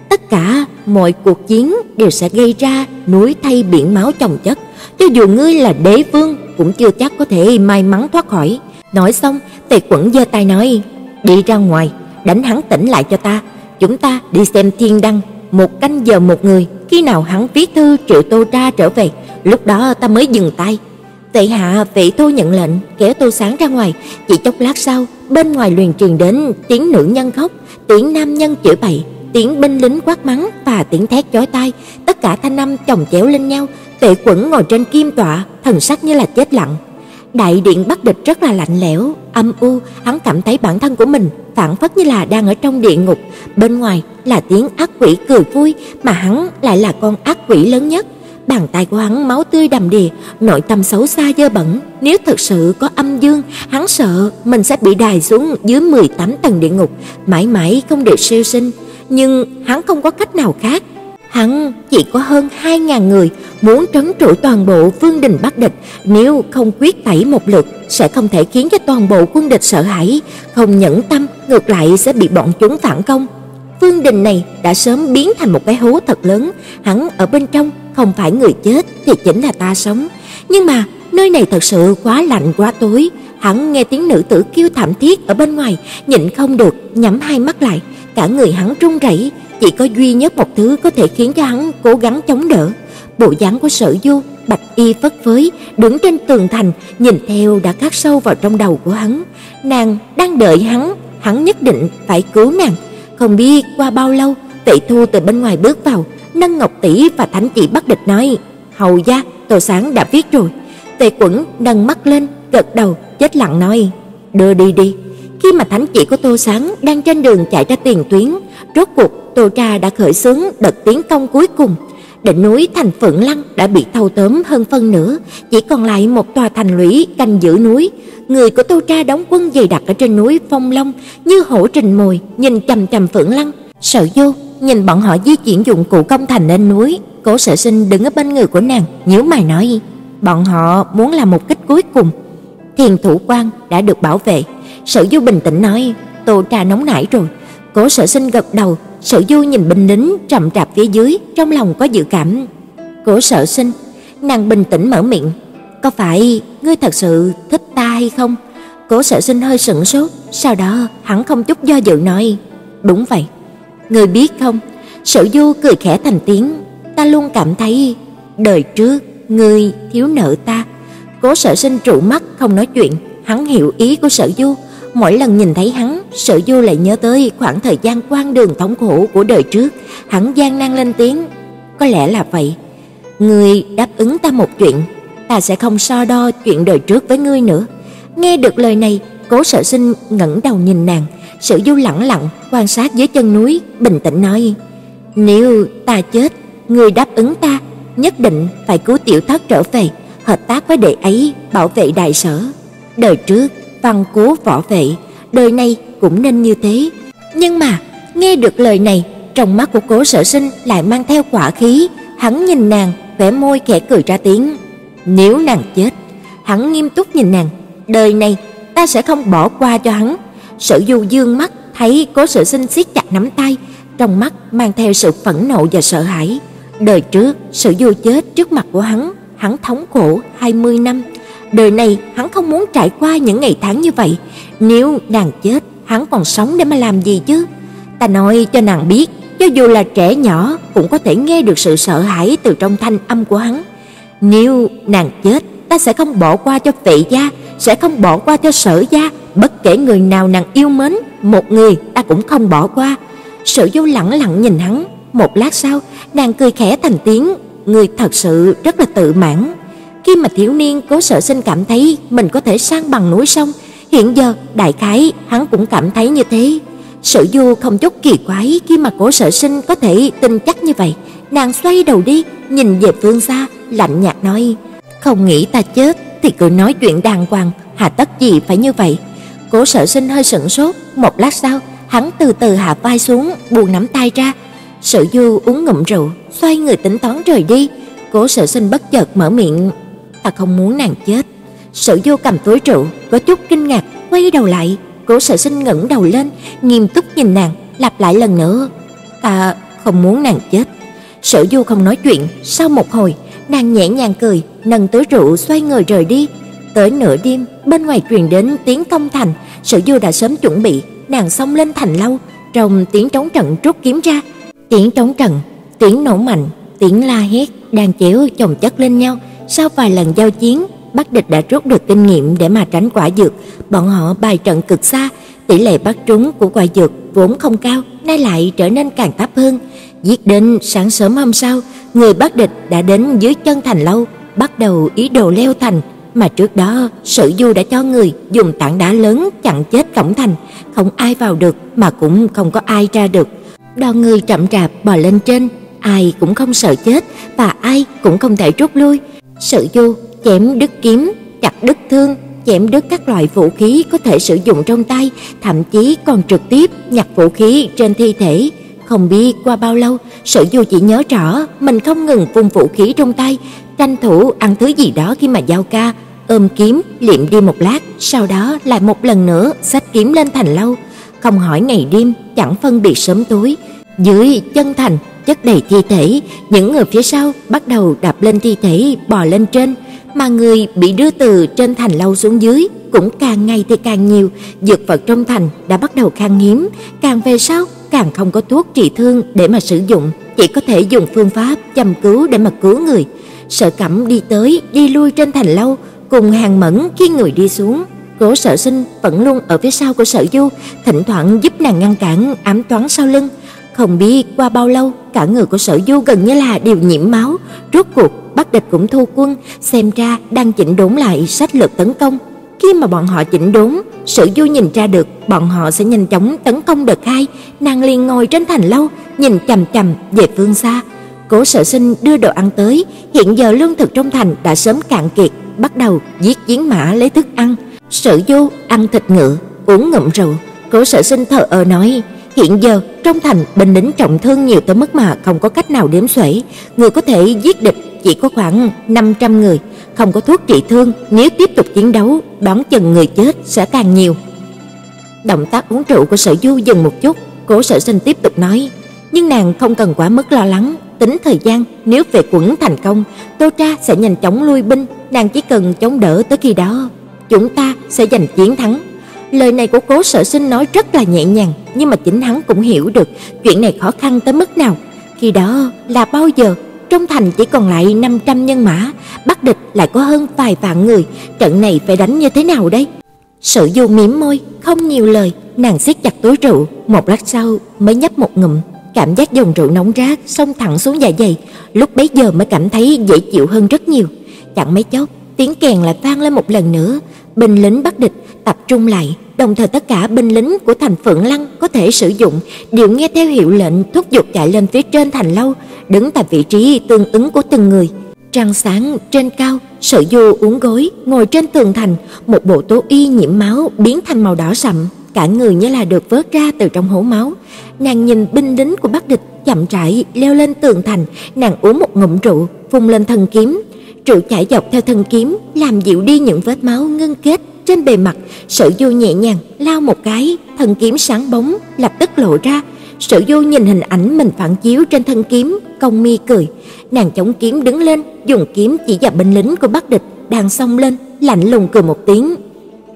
tất cả mọi cuộc chiến đều sẽ gây ra núi thay biển máu chồng chất, cho dù ngươi là đế vương cũng chưa chắc có thể may mắn thoát khỏi." Nói xong, Tề Quẩn giơ tay nói: "Đi ra ngoài, đánh hắn tỉnh lại cho ta, chúng ta đi xem thiên đăng, một canh giờ một người, khi nào hắn viết thư triệu Tô Tra trở về, lúc đó ta mới dừng tay." Tệ hạ vị thu nhận lệnh, kéo Tô Sáng ra ngoài, chỉ chốc lát sau, bên ngoài liền truyền đến tiếng nữ nhân khóc, tiếng nam nhân chửi bậy, tiếng binh lính quát mắng và tiếng thét chói tai, tất cả thanh âm chồng chéo lên nhau. Tệ Quẩn ngồi trên kim tọa, thần sắc như là chết lặng. Đại điện Bắc Địch rất là lạnh lẽo, âm u, hắn cảm thấy bản thân của mình phản phất như là đang ở trong địa ngục, bên ngoài là tiếng ác quỷ cười vui, mà hắn lại là con ác quỷ lớn nhất. Bàn tay của hắn máu tươi đầm đìa, nội tâm xấu xa dơ bẩn, nếu thực sự có âm dương, hắn sợ mình sẽ bị đày xuống dưới 18 tầng địa ngục, mãi mãi không được siêu sinh, nhưng hắn không có cách nào khác. Hắn chỉ có hơn 2000 người, muốn trấn trụ toàn bộ vương đình Bắc địch, nếu không quyết tẩy một lượt sẽ không thể khiến cho toàn bộ quân địch sợ hãi, không nhẫn tâm, ngược lại sẽ bị bọn chúng phản công. Vương đình này đã sớm biến thành một cái hố thật lớn, hắn ở bên trong không phải người chết thì chính là ta sống, nhưng mà nơi này thật sự quá lạnh quá tối, hắn nghe tiếng nữ tử kêu thảm thiết ở bên ngoài, nhịn không được nhắm hai mắt lại, cả người hắn run rẩy, chỉ có duy nhất một thứ có thể khiến cho hắn cố gắng chống đỡ. Bộ dáng của Sở Du, bạch y phất phới, đứng trên tường thành, nhìn theo đã khắc sâu vào trong đầu của hắn. Nàng đang đợi hắn, hắn nhất định phải cứu nàng. Không biết qua bao lâu, Tệ Thu từ bên ngoài bước vào, nâng ngọc tỷ và thánh chỉ bắt địch nói: "Hầu gia, Tô Sáng đã viết rồi." Tề Quẩn nâng mắt lên, gật đầu, chết lặng nói: "Đưa đi đi." Khi mà thánh chỉ của Tô Sáng đang trên đường chạy ra tiền tuyến, rốt cuộc Tô Trà đã khởi xướng đợt tiến công cuối cùng. Đỉnh núi Thành Phượng Lăng đã bị thâu tóm hơn phân nửa, chỉ còn lại một tòa thành lũy canh giữ núi. Người của Tô Tra đóng quân dày đặc ở trên núi Phong Long như hổ trình mồi, nhìn chằm chằm Phượng Lăng. Sở Du nhìn bọn họ di chuyển dụng cụ công thành lên núi, Cố Sở Sinh đứng ở bên người của nàng, nhíu mày nói: "Bọn họ muốn làm một kích cuối cùng." Thiền thủ quan đã được bảo vệ. Sở Du bình tĩnh nói: "Tô Tra nóng nảy rồi." Cố Sở Sinh gật đầu, Sở Du nhìn binh lính trầm trạp phía dưới, trong lòng có dự cảm. "Cố Sở Sinh," nàng bình tĩnh mở miệng, "Có phải ngươi thật sự thích ta hay không?" Cố Sở Sinh hơi sững sốt, sau đó hắn không chút do dự nói, "Đúng vậy." "Ngươi biết không?" Sở Du cười khẽ thành tiếng, "Ta luôn cảm thấy đời trước ngươi thiếu nợ ta." Cố Sở Sinh trụ mắt không nói chuyện, hắn hiểu ý của Sở Du, mỗi lần nhìn thấy hắn, Sở Du lại nhớ tới khoảng thời gian quan đường thống khổ của đời trước, hắn gian nan lên tiếng, "Có lẽ là vậy. Ngươi đáp ứng ta một chuyện, ta sẽ không so đo chuyện đời trước với ngươi nữa." Nghe được lời này, Cố Sở Sinh ngẩng đầu nhìn nàng, Sở Du lặng lặng quan sát dưới chân núi, bình tĩnh nói: "Nếu ta chết, ngươi đáp ứng ta, nhất định phải cứu tiểu thất trở về." hợp tác với đệ ấy bảo vệ đại sở. Đời trước văn cố võ vệ, đời này cũng nên như thế. Nhưng mà, nghe được lời này, trong mắt của Cố Sở Sinh lại mang theo quả khí, hắn nhìn nàng, vẻ môi khẽ cười ra tiếng. Nếu nàng chết, hắn nghiêm túc nhìn nàng, đời này ta sẽ không bỏ qua cho hắn. Sở Du dương mắt thấy Cố Sở Sinh siết chặt nắm tay, trong mắt mang theo sự phẫn nộ và sợ hãi. Đời trước, Sở Du chết trước mặt của hắn, hắn thống khổ 20 năm, đời này hắn không muốn trải qua những ngày tháng như vậy, nếu nàng chết, hắn còn sống để mà làm gì chứ? Ta nói cho nàng biết, cho dù là trẻ nhỏ cũng có thể nghe được sự sợ hãi từ trong thanh âm của hắn. Nếu nàng chết, ta sẽ không bỏ qua cho vị gia, sẽ không bỏ qua cho Sở gia, bất kể người nào nàng yêu mến, một người ta cũng không bỏ qua. Sở Du lặng lặng nhìn hắn, một lát sau, nàng cười khẽ thành tiếng, người thật sự rất là tự mãn. Khi mà thiếu niên Cố Sở Sinh cảm thấy mình có thể sang bằng núi sông, hiện giờ đại khái hắn cũng cảm thấy như thế. Sở Du không chút kỳ quái khi mà Cố Sở Sinh có thể tin chắc như vậy, nàng xoay đầu đi, nhìn về phương xa, lạnh nhạt nói: "Không nghĩ ta chết thì cứ nói chuyện đàng hoàng, hà tất gì phải như vậy?" Cố Sở Sinh hơi sững sốt, một lát sau, hắn từ từ hạ vai xuống, buông nắm tay ra. Sở Du uống ngụm rượu, xoay người tính toán rời đi. Cố Sở Sinh bất chợt mở miệng, "Ta không muốn nàng chết." Sở Du cầm túi rượu, có chút kinh ngạc, quay đầu lại, Cố Sở Sinh ngẩng đầu lên, nghiêm túc nhìn nàng, lặp lại lần nữa, "Ta không muốn nàng chết." Sở Du không nói chuyện, sau một hồi, nàng nhẹ nhàng cười, nâng túi rượu xoay người rời đi. Tới nửa đêm, bên ngoài truyền đến tiếng công thành, Sở Du đã sớm chuẩn bị, nàng xông lên thành lâu, trong tiếng trống trận rút kiếm ra. Tiếng trống trận Tiếng nổ mạnh, tiếng la hét đang chéo chồng chất lên nhau, sau vài lần giao chiến, Bắc địch đã rút được kinh nghiệm để mà tránh quả dược, bọn họ bài trận cực xa, tỷ lệ bắt trúng của quả dược vốn không cao, nay lại trở nên càng thấp hơn. Giết đến sáng sớm hôm sau, người Bắc địch đã đến dưới chân thành lâu, bắt đầu ý đồ leo thành, mà trước đó Sử Du đã cho người dùng tảng đá lớn chặn chết cổng thành, không ai vào được mà cũng không có ai ra được. Đoàn người chậm chạp bò lên trên, ai cũng không sợ chết và ai cũng không thể rút lui. Sử Du chém đứt kiếm, chặt đứt thương, chém đứt các loại vũ khí có thể sử dụng trong tay, thậm chí còn trực tiếp nhặt vũ khí trên thi thể. Không biết qua bao lâu, Sử Du chỉ nhớ rõ mình không ngừng vung vũ khí trong tay, tranh thủ ăn thứ gì đó khi mà giao ca, ôm kiếm liệm đi một lát, sau đó lại một lần nữa xách kiếm lên thành lâu, không hỏi ngày đêm, chẳng phân biệt sớm tối. Dưới chân thành chất đầy thi thể, những người phía sau bắt đầu đạp lên thi thể bò lên trên, mà người bị đưa từ trên thành lâu xuống dưới cũng càng ngày thì càng nhiều, dược vật trong thành đã bắt đầu khan hiếm, càng về sau càng không có thuốc trị thương để mà sử dụng, chỉ có thể dùng phương pháp châm cứu để mà cứu người. Sở Cẩm đi tới đi lui trên thành lâu, cùng Hàng Mẫn khi người đi xuống. Cố Sở Sinh vẫn luôn ở phía sau của Sở Du, thỉnh thoảng giúp nàng ngăn cản ám toán sau lưng. Không biết qua bao lâu, cả người của Sở Du gần như là đều nhiễm máu, rốt cuộc Bắc địch cũng thu quân, xem ra đang chỉnh đốn lại sách lược tấn công. Khi mà bọn họ chỉnh đốn, Sở Du nhìn ra được bọn họ sẽ nhanh chóng tấn công đợt hai, nàng liền ngồi trên thành lâu, nhìn chằm chằm về phương xa. Cố Sở Sinh đưa đồ ăn tới, hiện giờ lương thực trong thành đã sớm cạn kiệt, bắt đầu giết chiến mã lấy thức ăn. Sở Du ăn thịt ngựa, uống ngụm rượu, Cố Sở Sinh thở ơ nói: Hiện giờ trong thành binh lính trọng thương nhiều tới mức mà không có cách nào đếm xuể, người có thể giết địch chỉ có khoảng 500 người, không có thuốc trị thương, nếu tiếp tục chiến đấu, đoán chừng người chết sẽ càng nhiều. Động tác uống rượu của Sở Du dừng một chút, Cố Sở Sinh tiếp tục nói, nhưng nàng không cần quá mức lo lắng, tính thời gian, nếu về quận thành công, Tô Tra sẽ nhanh chóng lui binh, nàng chỉ cần chống đỡ tới khi đó, chúng ta sẽ giành chiến thắng. Lời này của Cố Sở Sinh nói rất là nhẹ nhàng, nhưng mà chính hắn cũng hiểu được chuyện này khó khăn tới mức nào. Khi đó là bao giờ trong thành chỉ còn lại 500 nhân mã, bắt địch lại có hơn vài vạn người, trận này phải đánh như thế nào đây? Sở Du mím môi, không nhiều lời, nàng siết chặt túi rượu, một lát sau mới nhấp một ngụm, cảm giác dòng rượu nóng rát xông thẳng xuống dạ dày, lúc bấy giờ mới cảm thấy dễ chịu hơn rất nhiều. Chẳng mấy chốc, tiếng kèn lại vang lên một lần nữa, binh lính bắt địch tập trung lại, đồng thời tất cả binh lính của thành Phượng Lăng có thể sử dụng đều nghe theo hiệu lệnh thúc giục chạy lên phía trên thành lâu, đứng tại vị trí tương ứng của từng người. Trăng sáng trên cao, Sở Du uống gối, ngồi trên tường thành, một bộ tố y nhiễm máu biến thành màu đỏ sậm, cả người như là được vớt ra từ trong hố máu. Nàng nhìn binh lính của Bắc địch chậm rãi leo lên tường thành, nàng uống một ngụm rượu, phun lên thân kiếm, rượu chảy dọc theo thân kiếm, làm dịu đi những vết máu ngưng kết trên bề mặt. Sở Du nhẹ nhàng lao một cái, thân kiếm sáng bóng lập tức lộ ra. Sở Du nhìn hình ảnh mình phản chiếu trên thân kiếm, cong mi cười. Nàng chống kiếm đứng lên, dùng kiếm chỉ vào binh lính của Bắc địch đang xông lên, lạnh lùng cười một tiếng.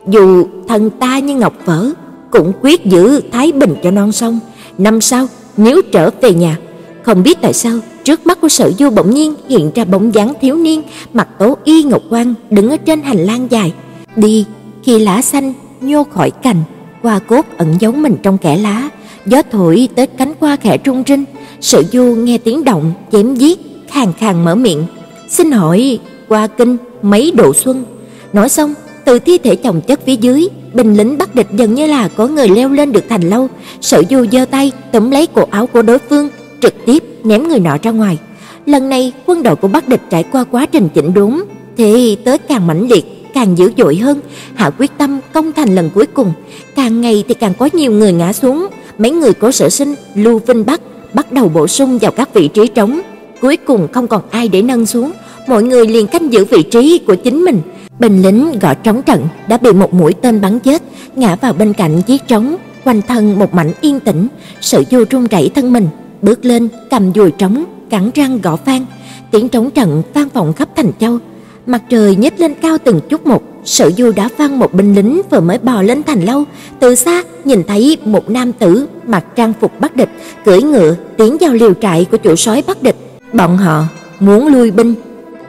Dù thân ta như ngọc vỡ, cũng quyết giữ thái bình cho non sông. Năm sau, nếu trở về nhà, không biết tại sao trước mắt của Sở Du bỗng nhiên hiện ra bóng dáng thiếu niên mặc tố y ngọc quan đứng ở trên hành lang dài. Đi, khi lá xanh nhô khỏi cành, qua cốt ẩn giấu mình trong kẽ lá, gió thổi tới cánh hoa khẽ rung rinh, Sở Du nghe tiếng động chém giết, khàn khàn mở miệng, "Xin hỏi qua kinh mấy độ xuân?" Nói xong, từ thi thể chồng chất phía dưới, binh lính bắt địch dần như là có người leo lên được thành lâu, Sở Du giơ tay túm lấy cổ áo của đối phương, trực tiếp ném người nọ ra ngoài. Lần này, quân đội của Bắc địch trải qua quá trình chỉnh đốn, thì tới càng mãnh liệt, càng dữ dội hơn, hạ quyết tâm công thành lần cuối cùng, càng ngày thì càng có nhiều người ngã xuống, mấy người cố Sở Sinh, Lưu Vinh Bắc bắt đầu bổ sung vào các vị trí trống, cuối cùng không còn ai để nâng xuống, mọi người liền canh giữ vị trí của chính mình. Binh lính gõ trống trận đã bị một mũi tên bắn chết, ngã vào bên cạnh chiếc trống, quanh thân một mảnh yên tĩnh, sự Du run rẩy thân mình, bước lên, cầm dùi trống, cắn răng gõ vang, tiếng trống trận vang vọng khắp thành châu. Mặt trời nhếch lên cao từng chút một, Sở Du đã văng một binh lính vừa mới bò lên thành lâu, từ xa nhìn thấy một nam tử mặc trang phục Bắc địch, cưỡi ngựa tiến vào liều trại của chủ soái Bắc địch. Bọn họ muốn lui binh.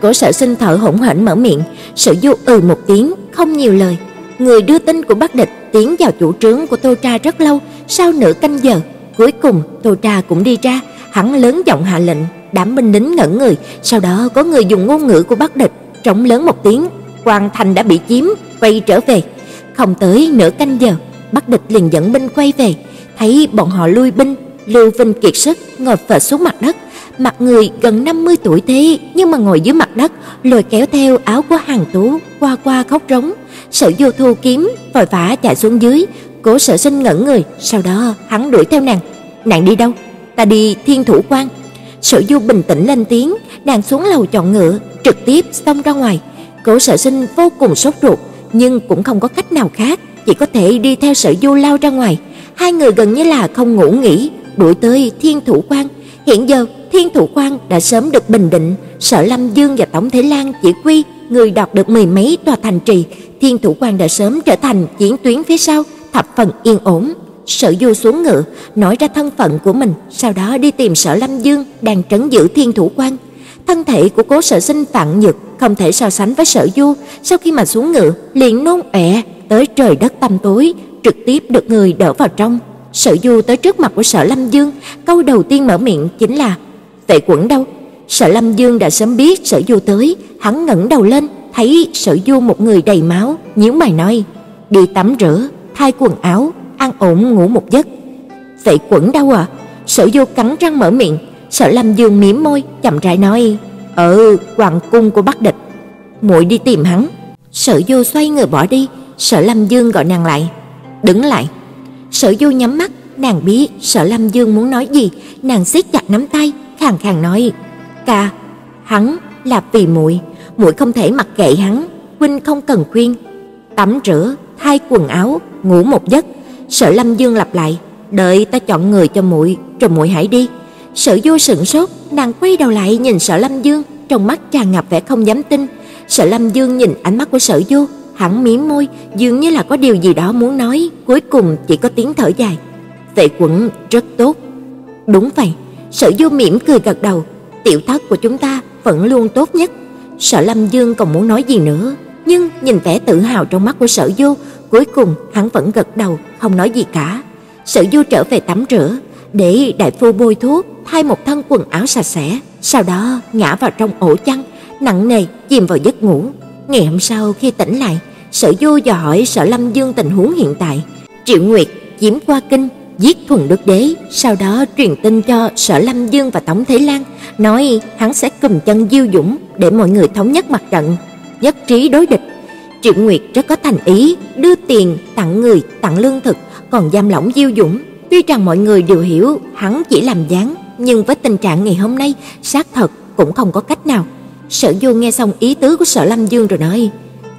Cổ Sở Sinh thở hổn hển mở miệng, Sở Du ừ một tiếng, không nhiều lời. Người đưa tin của Bắc địch tiến vào chủ trướng của Tô Tra rất lâu, sau nửa canh giờ, cuối cùng Tô Tra cũng đi ra, hắn lớn giọng hạ lệnh, đám binh lính ngẩn người, sau đó có người dùng ngôn ngữ của Bắc địch trống lớn một tiếng, quan thành đã bị chiếm, quay trở về. Không tới nửa canh giờ, Bắc địch liền dẫn binh quay về, thấy bọn họ lui binh, Lưu Vinh kiệt sức ngồi phệt xuống mặt đất, mặt người gần 50 tuổi thế nhưng mà ngồi dưới mặt đất, lôi kéo theo áo của Hàng Tú, qua qua khóc rống. Sở Du thu kiếm, vội vã chạy xuống dưới, Cố Sở Sinh ngẩn người, sau đó hắn đuổi theo nàng. "Nàng đi đâu?" "Ta đi Thiên Thủ Quan." Sở Du bình tĩnh lên tiếng, nàng xuống lầu chọn ngựa, trực tiếp xông ra ngoài. Cố Sở Sinh vô cùng sốt ruột, nhưng cũng không có cách nào khác, chỉ có thể đi theo Sở Du lao ra ngoài. Hai người gần như là không ngủ nghỉ, đuổi tới Thiên Thủ Quan. Hiện giờ Thiên Thủ Quan đã sớm được bình định, Sở Lâm Dương và Tổng Thể Lan chỉ quy người đọc được mười mấy tòa thành trì, Thiên Thủ quan đã sớm trở thành chiến tuyến phía sau, thập phần yên ổn. Sở Du xuống ngựa, nói ra thân phận của mình, sau đó đi tìm Sở Lâm Dương đang trấn giữ Thiên Thủ quan. Thân thể của Cố Sở Sinh tặng nhược, không thể so sánh với Sở Du, sau khi mà xuống ngựa, liền nôn ọe tới trời đất tăm tối, trực tiếp được người đỡ vào trong. Sở Du tới trước mặt của Sở Lâm Dương, câu đầu tiên mở miệng chính là: "Vệ Quẩn đâu?" Sở Lâm Dương đã sớm biết Sở Du tới, hắn ngẩng đầu lên, thấy Sở Du một người đầy máu, nhíu mày nói: "Đi tắm rửa, thay quần áo, an ổn ngủ một giấc." vậy Quẩn đâu à?" Sở Du cắn răng mở miệng, Sở Lâm Dương mím môi, chậm rãi nói: "Ở hoàng cung của Bắc Địch." Muội đi tìm hắn. Sở Du xoay người bỏ đi, Sở Lâm Dương gọi nàng lại, "Đứng lại." Sở Du nhắm mắt, nàng biết Sở Lâm Dương muốn nói gì, nàng siết chặt nắm tay, khàn khàn nói: "Ca, hắn là vì muội, muội không thể mặc kệ hắn, huynh không cần khuyên. Tắm rửa, thay quần áo, ngủ một giấc." Sở Lâm Dương lặp lại, "Đợi ta chọn người cho muội, rồi muội hãy đi." Sở Du sững sốt, nàng quay đầu lại nhìn Sở Lâm Dương, trong mắt tràn ngập vẻ không dám tin. Sở Lâm Dương nhìn ánh mắt của Sở Du, hắn mím môi, dường như là có điều gì đó muốn nói, cuối cùng chỉ có tiếng thở dài. Vệ Quẩn rất tốt. Đúng vậy, Sở Du mỉm cười gật đầu, tiểu thất của chúng ta vẫn luôn tốt nhất. Sở Lâm Dương còn muốn nói gì nữa, nhưng nhìn vẻ tự hào trong mắt của Sở Du, cuối cùng hắn vẫn gật đầu, không nói gì cả. Sở Du trở về tắm rửa, để đại phu bôi thuốc, thay một thân quần áo sạch sẽ, sau đó ngã vào trong ổ chăn, nặng nề chìm vào giấc ngủ. Ngày hôm sau khi tỉnh lại, Sở Du dò hỏi Sở Lâm Dương tình huống hiện tại. Triệu Nguyệt chiếm qua kinh, giết Thuần Đức Đế, sau đó truyền tin cho Sở Lâm Dương và Tống Thế Lan, nói hắn sẽ cầm chân Diêu Dũng để mọi người thống nhất mặt trận, nhất trí đối địch. Triệu Nguyệt rất có thành ý, đưa tiền, tặng người, tặng lương thực, còn giam lỏng Diêu Dũng. Tuy rằng mọi người đều hiểu hắn chỉ làm dáng, nhưng với tình trạng ngày hôm nay, xác thật cũng không có cách nào. Sở Du nghe xong ý tứ của Sở Lâm Dương rồi nói: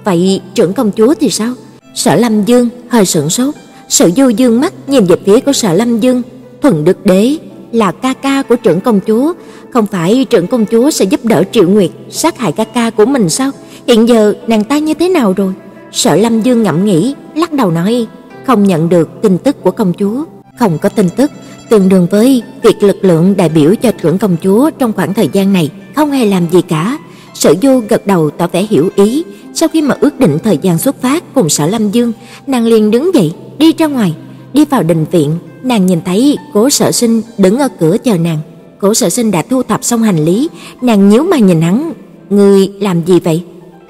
"Vậy trưởng công chúa thì sao?" Sở Lâm Dương hơi sững sốt, Sở Du dương mắt nhìn về phía của Sở Lâm Dương, thuần đức đế là ca ca của trưởng công chúa, không phải trưởng công chúa sẽ giúp đỡ Triệu Nguyệt sát hại ca ca của mình sao? Hiện giờ nàng ta như thế nào rồi? Sở Lâm Dương ngẫm nghĩ, lắc đầu nói, không nhận được tin tức của công chúa, không có tin tức, tương đương với việc lực lượng đại biểu cho trưởng công chúa trong khoảng thời gian này không hề làm gì cả. Sở Du gật đầu tỏ vẻ hiểu ý, sau khi mà ước định thời gian xuất phát cùng Sở Lâm Dương, nàng liền đứng dậy, đi ra ngoài, đi vào đình viện, nàng nhìn thấy Cố Sở Sinh đứng ở cửa chờ nàng. Cố Sở Sinh đã thu thập xong hành lý, nàng nhíu mày nhìn hắn, "Ngươi làm gì vậy?"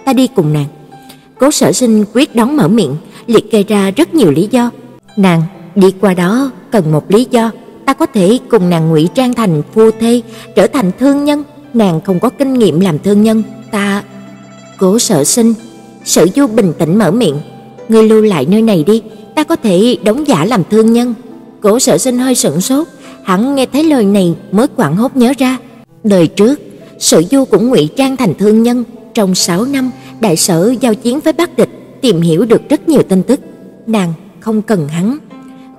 "Ta đi cùng nàng." Cố Sở Sinh quyết đón mở miệng, liệt kê ra rất nhiều lý do. "Nàng đi qua đó cần một lý do, ta có thể cùng nàng ngụy trang thành phu thê, trở thành thương nhân, nàng không có kinh nghiệm làm thương nhân, ta Cố Sở Sinh, Sở Du bình tĩnh mở miệng, "Ngươi lưu lại nơi này đi, ta có thể đóng giả làm thương nhân." Cố Sở Sinh hơi sững sốt, hắn nghe thấy lời này mới quảng hốt nhớ ra, đời trước Sở Du cũng ngụy trang thành thương nhân, trong 6 năm đại sở giao chiến với Bắc địch, tìm hiểu được rất nhiều tin tức, nàng không cần hắn.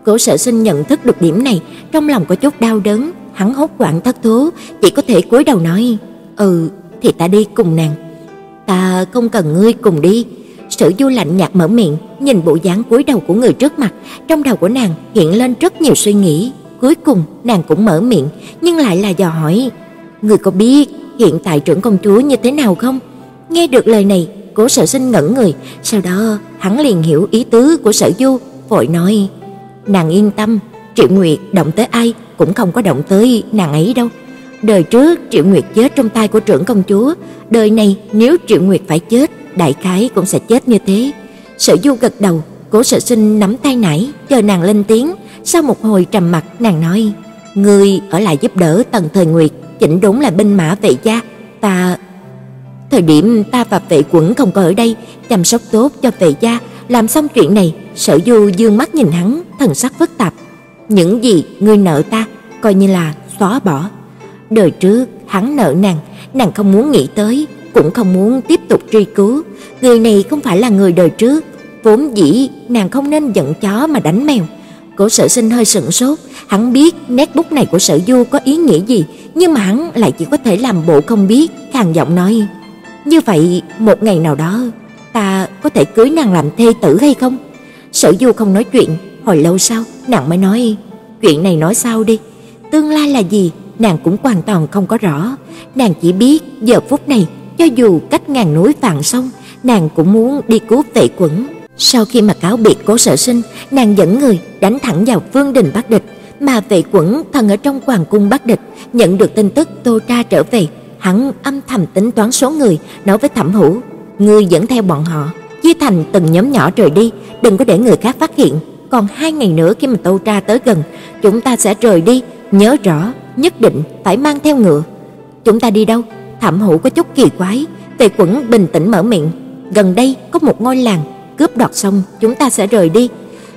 Cố Sở Sinh nhận thức được điểm này, trong lòng có chút đau đớn, hắn hốt hoảng thất thố, chỉ có thể cúi đầu nói, "Ừ, thì ta đi cùng nàng." "Ta không cần ngươi cùng đi." Sở Du lạnh nhạt mở miệng, nhìn bộ dáng cúi đầu của người trước mặt, trong đầu của nàng hiện lên rất nhiều suy nghĩ, cuối cùng nàng cũng mở miệng, nhưng lại là dò hỏi, "Ngươi có biết hiện tại trưởng công chúa như thế nào không?" Nghe được lời này, Cố Sở Sinh ngẩn người, sau đó hắn liền hiểu ý tứ của Sở Du, vội nói: "Nàng yên tâm, Triệu Nguyệt động tới ai cũng không có động tới nàng ấy đâu. Đời trước Triệu Nguyệt chết trong tay của trưởng công chúa, đời này nếu Triệu Nguyệt phải chết, đại khái cũng sẽ chết như thế." Sở Du gật đầu, Cố Sở Sinh nắm tay nãy, chờ nàng lên tiếng, sau một hồi trầm mặc, nàng nói: "Ngươi ở lại giúp đỡ Tần Thời Nguyệt, chỉnh đốn lại binh mã vệ gia, ta Thời điểm ta và vệ quẩn không có ở đây, chăm sóc tốt cho vệ gia, làm xong chuyện này, Sở Du dương mắt nhìn hắn, thần sắc phức tạp. Những gì ngươi nợ ta, coi như là xóa bỏ. Đời trước hắn nợ nàng, nàng không muốn nghĩ tới, cũng không muốn tiếp tục truy cứu. Người này không phải là người đời trước, vốn dĩ nàng không nên giận chó mà đánh mèo. cổ Sở Sinh hơi sững sốt, hắn biết nét bút này của Sở Du có ý nghĩa gì, nhưng mà hắn lại chỉ có thể làm bộ không biết, khàn giọng nói: như vậy một ngày nào đó ta có thể cưới nàng làm thê tử hay không? Sở Du không nói chuyện, hồi lâu sau nàng mới nói, chuyện này nói sau đi, tương lai là gì, nàng cũng hoàn toàn không có rõ, nàng chỉ biết giờ phút này cho dù cách ngàn núi vạn sông, nàng cũng muốn đi cứu Vệ Quẩn. Sau khi mà cáo biệt Cố Sở Sinh, nàng dẫn người đánh thẳng vào Vương đình Bắc Địch, mà Vệ Quẩn thần ở trong hoàng cung Bắc Địch nhận được tin tức Tô Tra trở về, hắn âm thầm tính toán số người, nói với Thẩm Hữu, ngươi dẫn theo bọn họ, chia thành từng nhóm nhỏ rời đi, đừng có để người khác phát hiện. Còn hai ngày nữa khi mà Tô Tra tới gần, chúng ta sẽ rời đi, nhớ rõ, nhất định phải mang theo ngựa. Chúng ta đi đâu? Thẩm Hữu có chút kỳ quái, Tề Quẩn bình tĩnh mở miệng, gần đây có một ngôi làng, cướp đoạt xong chúng ta sẽ rời đi.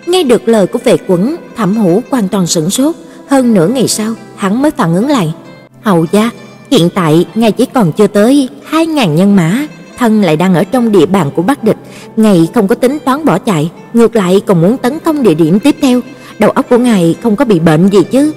Nghe được lời của Vệ Quẩn, Thẩm Hữu hoàn toàn sửng sốt, hơn nửa ngày sau, hắn mới phản ứng lại. Hầu gia, hiện tại ngài chỉ còn chưa tới 2000 nhân mã, thân lại đang ở trong địa bàn của Bắc địch, ngài không có tính toán bỏ chạy, ngược lại còn muốn tấn công địa điểm tiếp theo, đầu óc của ngài không có bị bệnh gì chứ?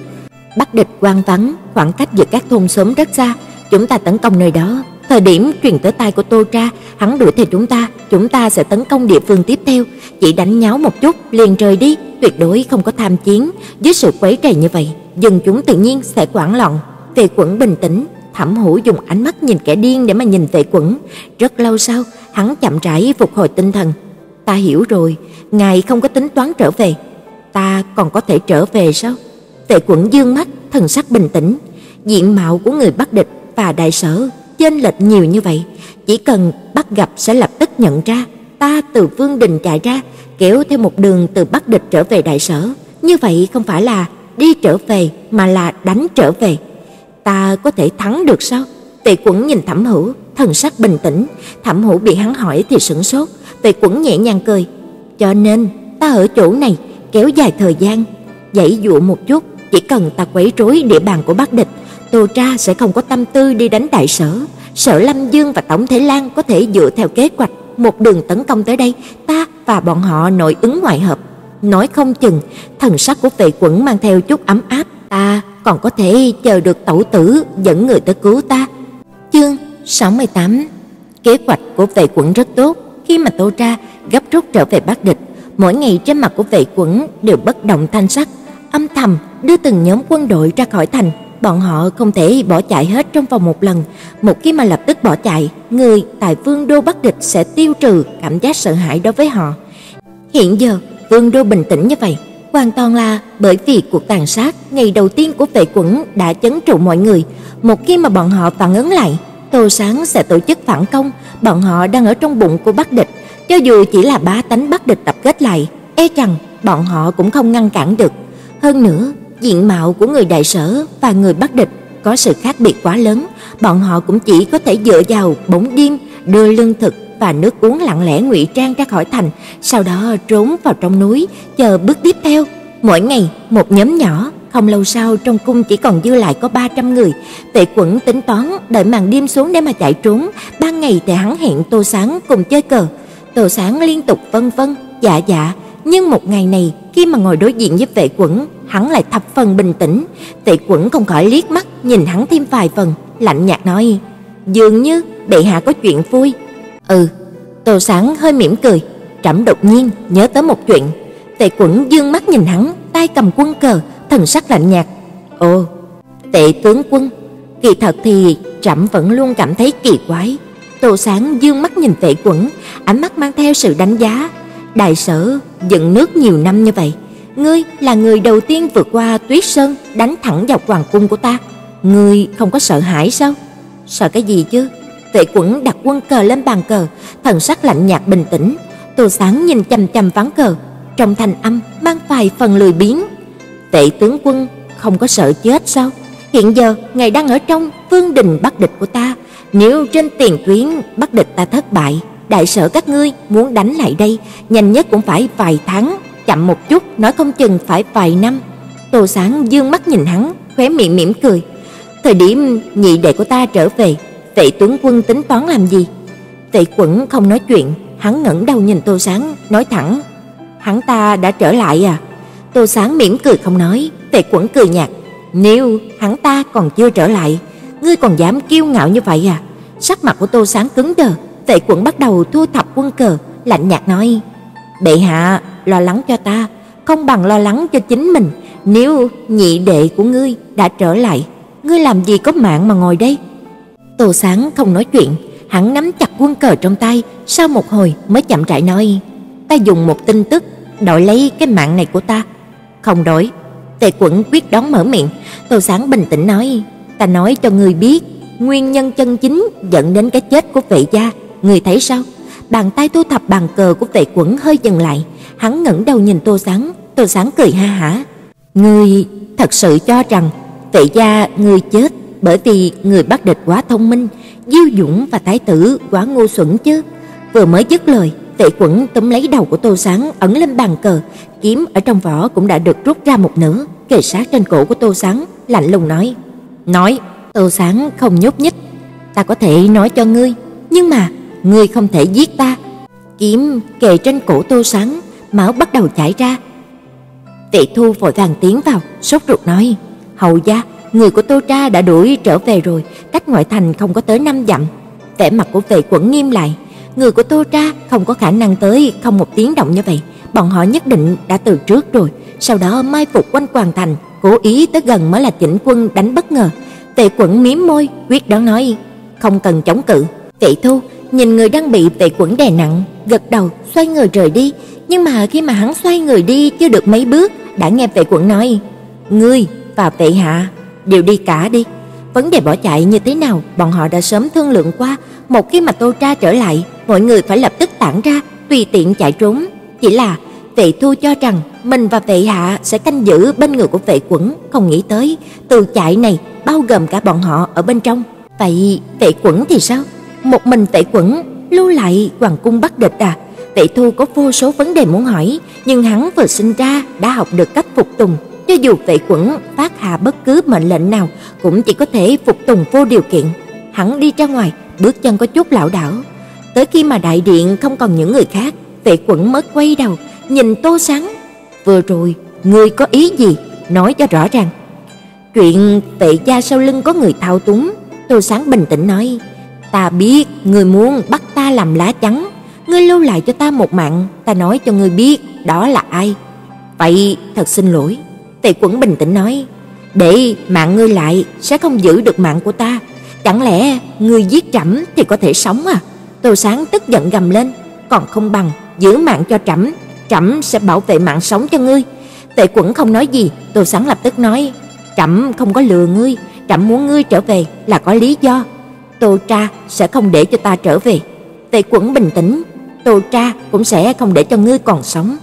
Bắc địch quan vắng, khoảng cách giữa các thôn xóm rất xa, chúng ta tấn công nơi đó. Thời điểm truyền tới tai của Tô Tra, hắn đuổi theo chúng ta, chúng ta sẽ tấn công địa phương tiếp theo, chỉ đánh nháo một chút liền rời đi, tuyệt đối không có tham chiến. Dưới sự quấy rầy như vậy, dân chúng tự nhiên sẽ hoảng loạn. Về Quẩn bình tĩnh, Thẩm Hữu dùng ánh mắt nhìn kẻ điên để mà nhìn Tệ Quẩn. Rất lâu sau, hắn chậm rãi phục hồi tinh thần. Ta hiểu rồi, ngài không có tính toán trở về. Ta còn có thể trở về sao? Tệ Quẩn dương mắt, thần sắc bình tĩnh. Diện mạo của người Bắc địch và đại sở chênh lệch nhiều như vậy, chỉ cần bắt gặp sẽ lập tức nhận ra. Ta từ Vương Đình chạy ra, kéo theo một đường từ Bắc địch trở về đại sở, như vậy không phải là đi trở về mà là đánh trở về. Ta có thể thắng được sao? Tề Quẩn nhìn Thẩm Hữu, thần sắc bình tĩnh, Thẩm Hữu bị hắn hỏi thì sửng sốt, Tề Quẩn nhẹ nhàng cười, "Cho nên ta ở chỗ này kéo dài thời gian, dãy dụ một chút, chỉ cần ta quấy rối địa bàn của Bắc địch, Tô Tra sẽ không có tâm tư đi đánh đại sở, Sở Lâm Dương và Tổng Thể Lan có thể dựa theo kế hoạch một đường tấn công tới đây, ta và bọn họ nội ứng ngoại hợp. Nói không chừng, thần sắc của Tề Quẩn mang theo chút ấm áp, ta còn có thể chờ được tẩu tử dẫn người tới cứu ta. Chương 68 Kế hoạch của Vệ Quẩn rất tốt, khi mà Tô Tra gấp rút trở về Bắc Địch, mỗi ngày trên mặt của Vệ Quẩn đều bất động thanh sắc, âm thầm đưa từng nhóm quân đội ra khỏi thành. Bọn họ không thể bỏ chạy hết trong vòng một lần, một khi mà lập tức bỏ chạy, người tại Vương đô Bắc địch sẽ tiêu trừ cảm giác sợ hãi đối với họ. Hiện giờ, Vương đô bình tĩnh như vậy, hoàn toàn là bởi vì cuộc tàn sát ngày đầu tiên của vệ quẩn đã chấn trụ mọi người, một khi mà bọn họ phản ứng lại, Tô Sáng sẽ tổ chức phản công, bọn họ đang ở trong bụng của Bắc địch, cho dù chỉ là bá tánh Bắc địch tập kết lại, e rằng bọn họ cũng không ngăn cản được. Hơn nữa, diện mạo của người đại sở và người Bắc địch có sự khác biệt quá lớn, bọn họ cũng chỉ có thể dựa vào bóng đêm đưa lương thực và nước uống lặng lẽ ngụy trang ra khỏi thành, sau đó trốn vào trong núi chờ bước tiếp theo. Mỗi ngày một nhóm nhỏ, không lâu sau trong cung chỉ còn dư lại có 300 người. Tệ Quẩn tính toán đợi màn đêm xuống để mà chạy trốn, ban ngày thì hắn hẹn Tô Sáng cùng chơi cờ. Tô Sáng liên tục vân vân, dạ dạ, nhưng một ngày này khi mà ngồi đối diện với Vệ Quẩn, hắn lại thập phần bình tĩnh, Tệ Quẩn không khỏi liếc mắt nhìn hắn thêm vài phần, lạnh nhạt nói: "Dường như bệ hạ có chuyện vui." "Ừ." Tô Sáng hơi mỉm cười, trẫm đột nhiên nhớ tới một chuyện. Tệ Quẩn dương mắt nhìn hắn, tay cầm quân cờ, thần sắc lạnh nhạt. "Ồ, Tệ tướng quân, kỳ thật thì trẫm vẫn luôn cảm thấy kỳ quái." Tô Sáng dương mắt nhìn Tệ Quẩn, ánh mắt mang theo sự đánh giá. Đại sở dựng nước nhiều năm như vậy, ngươi là người đầu tiên vượt qua Tuyết Sơn, đánh thẳng vào hoàng cung của ta. Ngươi không có sợ hãi sao? Sợ cái gì chứ? Vệ Quẩn đặt quân cờ lên bàn cờ, thần sắc lạnh nhạt bình tĩnh. Tô Sáng nhìn chằm chằm ván cờ, trong thanh âm mang vài phần lười biếng. Tệ tướng quân không có sợ chết sao? Hiện giờ ngài đang ở trong vương đình bắt địch của ta, nếu trên tiền tuyến bắt địch ta thất bại, đại sở các ngươi muốn đánh lại đây, nhanh nhất cũng phải vài tháng, chậm một chút nói không chừng phải vài năm. Tô Sáng dương mắt nhìn hắn, khóe miệng mỉm cười. Thời điểm nhị đệ của ta trở về, Tệ tướng quân tính toán làm gì? Tệ Quẩn không nói chuyện, hắn ngẩng đầu nhìn Tô Sáng, nói thẳng: "Hắn ta đã trở lại à?" Tô Sáng mỉm cười không nói, Tệ Quẩn cười nhạt: "Nếu hắn ta còn chưa trở lại, ngươi còn dám kiêu ngạo như vậy à? Sắc mặt của Tô Sáng cứng đờ, Tệ Quẩn bắt đầu thu thập quân cờ, lạnh nhạt nói: "Bệ hạ, lo lắng cho ta, không bằng lo lắng cho chính mình, nếu nhị đệ của ngươi đã trở lại, ngươi làm gì có mạng mà ngồi đây?" Tô Sáng không nói chuyện, hắn nắm chặt quân cờ trong tay, sau một hồi mới chậm rãi nói: "Ta dùng một tin tức đổi lấy cái mạng này của ta." "Không đổi." Tề Quẩn quyết đón mở miệng, Tô Sáng bình tĩnh nói: "Ta nói cho ngươi biết, nguyên nhân chân chính dẫn đến cái chết của vệ gia, ngươi thấy sao?" Bàn tay thu thập bàn cờ của Tề Quẩn hơi dừng lại, hắn ngẩng đầu nhìn Tô Sáng, Tô Sáng cười ha hả. "Ngươi thật sự cho rằng vệ gia ngươi chết bởi vì người bắt địch quá thông minh, Diêu Dũng và thái tử quá ngu xuẩn chứ?" Vừa mới dứt lời, Tệ Quẩn túm lấy đầu của Tô Sáng ẩn lên bàn cờ, kiếm ở trong vỏ cũng đã được rút ra một nửa, kề sát trên cổ của Tô Sáng, lạnh lùng nói: "Nói." Tô Sáng không nhúc nhích, "Ta có thể nói cho ngươi, nhưng mà ngươi không thể giết ta." Kiếm kề trên cổ Tô Sáng, máu bắt đầu chảy ra. Tệ Thu vội vàng tiến vào, sốt ruột nói: "Hầu gia, người của Tô Tra đã đuổi trở về rồi, cách ngoại thành không có tới năm dặm." Vẻ mặt của Vệ Quẩn nghiêm lại, người của Tô Tra không có khả năng tới không một tiếng động như vậy, bọn họ nhất định đã từ trước rồi, sau đó mai phục quanh Hoàng thành, cố ý tới gần mới là chỉnh quân đánh bất ngờ. vệ Quẩn mím môi, quyết đoán nói, không cần chống cự. vệ Thu nhìn người đang bị vệ Quẩn đè nặng, gật đầu, xoay người rời đi, nhưng mà khi mà hắn xoay người đi chưa được mấy bước, đã nghe vệ Quẩn nói, "Ngươi và vệ hạ đều đi cả đi." Vấn đề bỏ chạy như thế nào, bọn họ đã sớm thương lượng qua, một khi mà Tô Tra trở lại, mọi người phải lập tức tản ra, tùy tiện chạy trốn. Chỉ là Vệ Thu cho rằng mình và Vệ Hạ sẽ canh giữ bên người của Vệ Quẩn, không nghĩ tới từ chạy này bao gồm cả bọn họ ở bên trong. Vậy Vệ Quẩn thì sao? Một mình Vệ Quẩn lưu lại hoàng cung bắt địch à? Vệ Thu có vô số vấn đề muốn hỏi, nhưng hắn vừa sinh ra đã học được cách phục tùng, cho dù Vệ Quẩn phát hạ bất cứ mệnh lệnh nào cũng chỉ có thể phục tùng vô điều kiện. Hắn đi ra ngoài, bước chân có chút lảo đảo. Tới khi mà đại điện không còn những người khác, Vệ Quẩn mới quay đầu, nhìn Tô Sáng. "Vừa rồi, ngươi có ý gì? Nói cho rõ ràng." Chuyện Vệ gia sau lưng có người thao túng, Tô Sáng bình tĩnh nói: "Ta biết ngươi muốn bắt ta làm lá chắn, ngươi lưu lại cho ta một mạng, ta nói cho ngươi biết đó là ai." "Vậy thật xin lỗi." Tề Quẩn bình tĩnh nói: "Để mạng ngươi lại sẽ không giữ được mạng của ta, chẳng lẽ ngươi giết trẫm thì có thể sống à?" Tô Sáng tức giận gầm lên, "Còn không bằng giữ mạng cho trẫm, trẫm sẽ bảo vệ mạng sống cho ngươi." Tề Quẩn không nói gì, Tô Sáng lập tức nói: "Trẫm không có lừa ngươi, trẫm muốn ngươi trở về là có lý do. Tô Tra sẽ không để cho ta trở về." Tề Quẩn bình tĩnh, "Tô Tra cũng sẽ không để cho ngươi còn sống."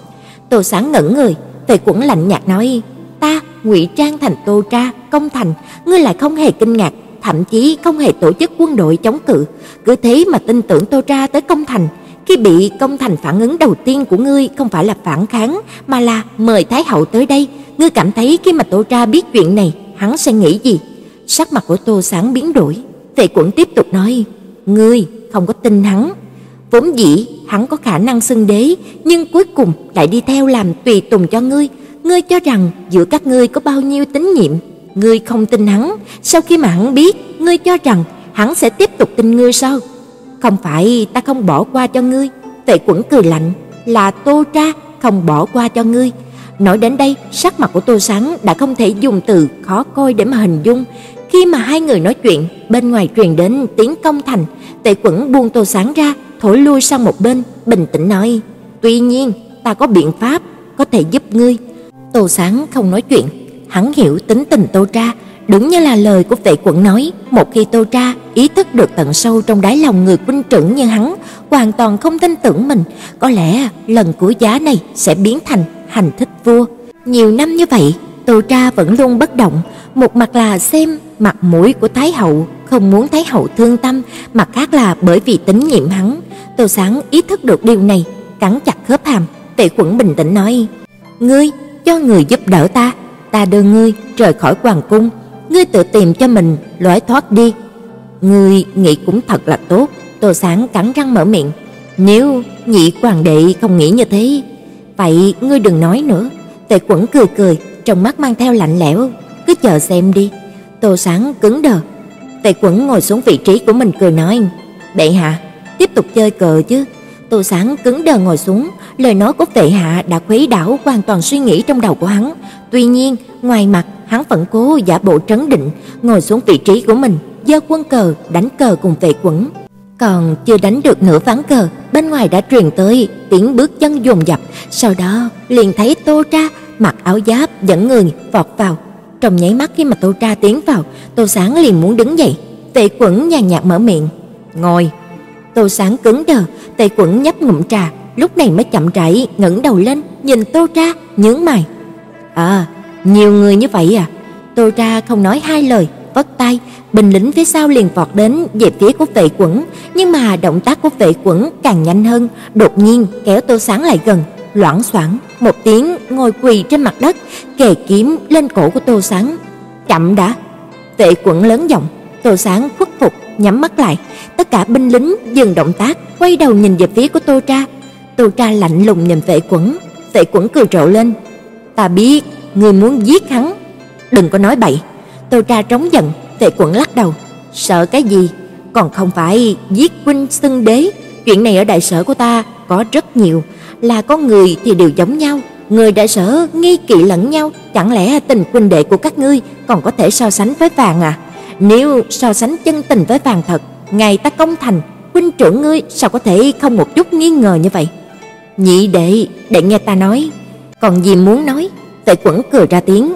Tô Sáng ngẩn người, Tề Quẩn lạnh nhạt nói: "Ta ngụy trang thành Tô Tra, công thành, ngươi lại không hề kinh ngạc, thậm chí không hề tổ chức quân đội chống cự, cứ thế mà tin tưởng Tô Tra tới công thành." Khi bị công thành phản ứng đầu tiên của ngươi không phải là phản kháng mà là mời Thái hậu tới đây, ngươi cảm thấy khi mà Tô Tra biết chuyện này, hắn sẽ nghĩ gì? Sắc mặt của Tô Sáng biến đổi, Tề Quẩn tiếp tục nói: "Ngươi không có tin hắn, vốn dĩ hắn có khả năng xưng đế, nhưng cuối cùng lại đi theo làm tùy tùng cho ngươi, ngươi cho rằng giữa các ngươi có bao nhiêu tín nhiệm, ngươi không tin hắn, sau khi mà hắn biết, ngươi cho rằng hắn sẽ tiếp tục tin ngươi sao? Không phải ta không bỏ qua cho ngươi." tệ Quẩn cười lạnh, "Là Tô Tra không bỏ qua cho ngươi." Nói đến đây, sắc mặt của Tô Sáng đã không thể dùng từ khó coi để mà hình dung. Khi mà hai người nói chuyện, bên ngoài truyền đến tiếng công thành, tệ Quẩn buông Tô Sáng ra, thổi lui sang một bên, bình tĩnh nói: "Tuy nhiên, ta có biện pháp có thể giúp ngươi." Tô Sáng không nói chuyện, hắn hiểu tính tình Tô Tra, đúng như là lời của Vệ quận nói, một khi Tô Tra ý thức được tận sâu trong đáy lòng người quân trưởng như hắn, hoàn toàn không tin tưởng mình, có lẽ lần cuối giá này sẽ biến thành hành thích vua. Nhiều năm như vậy, Tô Tra vẫn luôn bất động, một mặt là xem mặt mũi của Thái hậu, không muốn Thái hậu thương tâm, mặt khác là bởi vì tín nhiệm hắn. Tô Sáng ý thức được điều này, cắn chặt khớp hàm, Tệ Quẩn bình tĩnh nói: "Ngươi cho người giúp đỡ ta, ta đưa ngươi rời khỏi hoàng cung, ngươi tự tìm cho mình lối thoát đi." Ngươi nghĩ cũng thật là tốt, Tô Sáng cắn răng mở miệng, "Nếu nhị hoàng đệ không nghĩ như thế, vậy ngươi đừng nói nữa." Tề Quẩn cười cười, trong mắt mang theo lạnh lẽo, "Cứ chờ xem đi." Tô Sáng cứng đờ, Tề Quẩn ngồi xuống vị trí của mình cười nói: "Bệ hạ, tiếp tục chơi cờ chứ?" Tô Sáng cứng đờ ngồi xuống, lời nói của Vệ hạ đã khuấy đảo hoàn toàn suy nghĩ trong đầu của hắn. Tuy nhiên, ngoài mặt hắn vẫn cố giả bộ trấn định, ngồi xuống vị trí của mình, giơ quân cờ đánh cờ cùng Vệ Quẩn. Còn chưa đánh được nửa ván cờ, bên ngoài đã truyền tới tiếng bước chân dồn dập, sau đó liền thấy Tô Tra mặc áo giáp dẫn người vọt vào. Trong nháy mắt khi mà Tô Tra tiến vào, Tô Sáng liền muốn đứng dậy, Vệ Quẩn nhàn nhạt mở miệng, "Ngồi." Tô Sáng cứng đờ, Tề Quẩn nhấp ngụm trà, lúc này mới chậm rãi ngẩng đầu lên, nhìn Tô Tra, nhướng mày. "À, nhiều người như vậy à?" Tô Tra không nói hai lời, vất tay, binh lính phía sau liền vọt đến về phía của Vệ Quẩn, nhưng mà động tác của Vệ Quẩn càng nhanh hơn, đột nhiên kéo Tô Sáng lại gần, loảng xoảng một tiếng ngồi quỳ trên mặt đất, kề kiếm lên cổ của Tô Sáng. "Chậm đã." Vệ Quẩn lớn giọng, Tô Sáng khuất phục, nhắm mắt lại, tất cả binh lính dừng động tác, quay đầu nhìn về phía của Tô Tra. Tô Tra lạnh lùng nhìn Vệ Quẩn, Vệ Quẩn cười rộ lên, "Ta biết, ngươi muốn giết hắn, đừng có nói bậy." Tô Tra trống giận, Vệ Quẩn lắc đầu, "Sợ cái gì, còn không phải giết huynh xưng đế, chuyện này ở đại sở của ta có rất nhiều, là có người thì đều giống nhau, người đại sở nghi kỵ lẫn nhau, chẳng lẽ tình huynh đệ của các ngươi còn có thể so sánh với vàng à? Nếu so sánh chân tình với vàng thật, ngài ta công thành, huynh trưởng ngươi sao có thể không một chút nghi ngờ như vậy?" Nhị đệ, đệ nghe ta nói, còn gì muốn nói? Tệ Quẩn cười ra tiếng,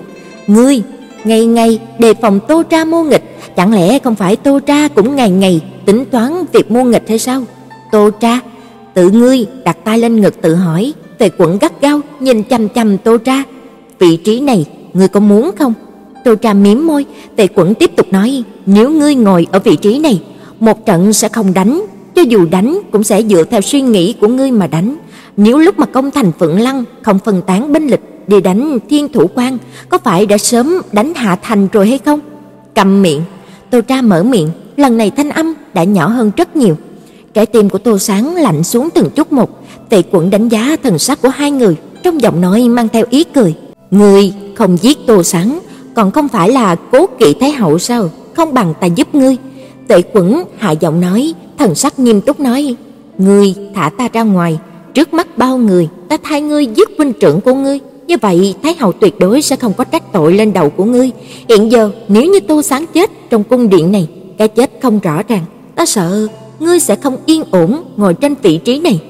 "Ngươi ngày ngày đề phòng Tô Tra mua nghịch, chẳng lẽ không phải Tô Tra cũng ngày ngày tính toán việc mua nghịch hay sao?" Tô Tra, tự ngươi đặt tay lên ngực tự hỏi, Tề Quẩn gắt gao nhìn chằm chằm Tô Tra, "Vị trí này ngươi có muốn không?" Tô Tra mím môi, Tề Quẩn tiếp tục nói, "Nếu ngươi ngồi ở vị trí này, một trận sẽ không đánh, cho dù đánh cũng sẽ dựa theo suy nghĩ của ngươi mà đánh. Nếu lúc mà công thành Phượng Lăng không phân tán binh lực đi đánh Thiên Thủ Quan, có phải đã sớm đánh hạ thành rồi hay không?" Cầm miệng, Tô Tra mở miệng, lần này thanh âm đã nhỏ hơn rất nhiều. Trái tim của Tô Sáng lạnh xuống từng chút một, Tề Quẩn đánh giá thần sắc của hai người, trong giọng nói mang theo ý cười. "Ngươi không giết Tô Sáng, còn không phải là cố kỵ Thái hậu sao? Không bằng ta giúp ngươi." tệ Quẩn hạ giọng nói, thần sắc nghiêm túc nói: "Ngươi thả ta ra ngoài, trước mắt bao người, ta thay ngươi giết huynh trưởng của ngươi." Như vậy, Thái hậu tuyệt đối sẽ không có trách tội lên đầu của ngươi. Hiện giờ, nếu như Tô Sáng chết trong cung điện này, cái chết không rõ ràng, ta sợ ngươi sẽ không yên ổn ngồi trên vị trí này.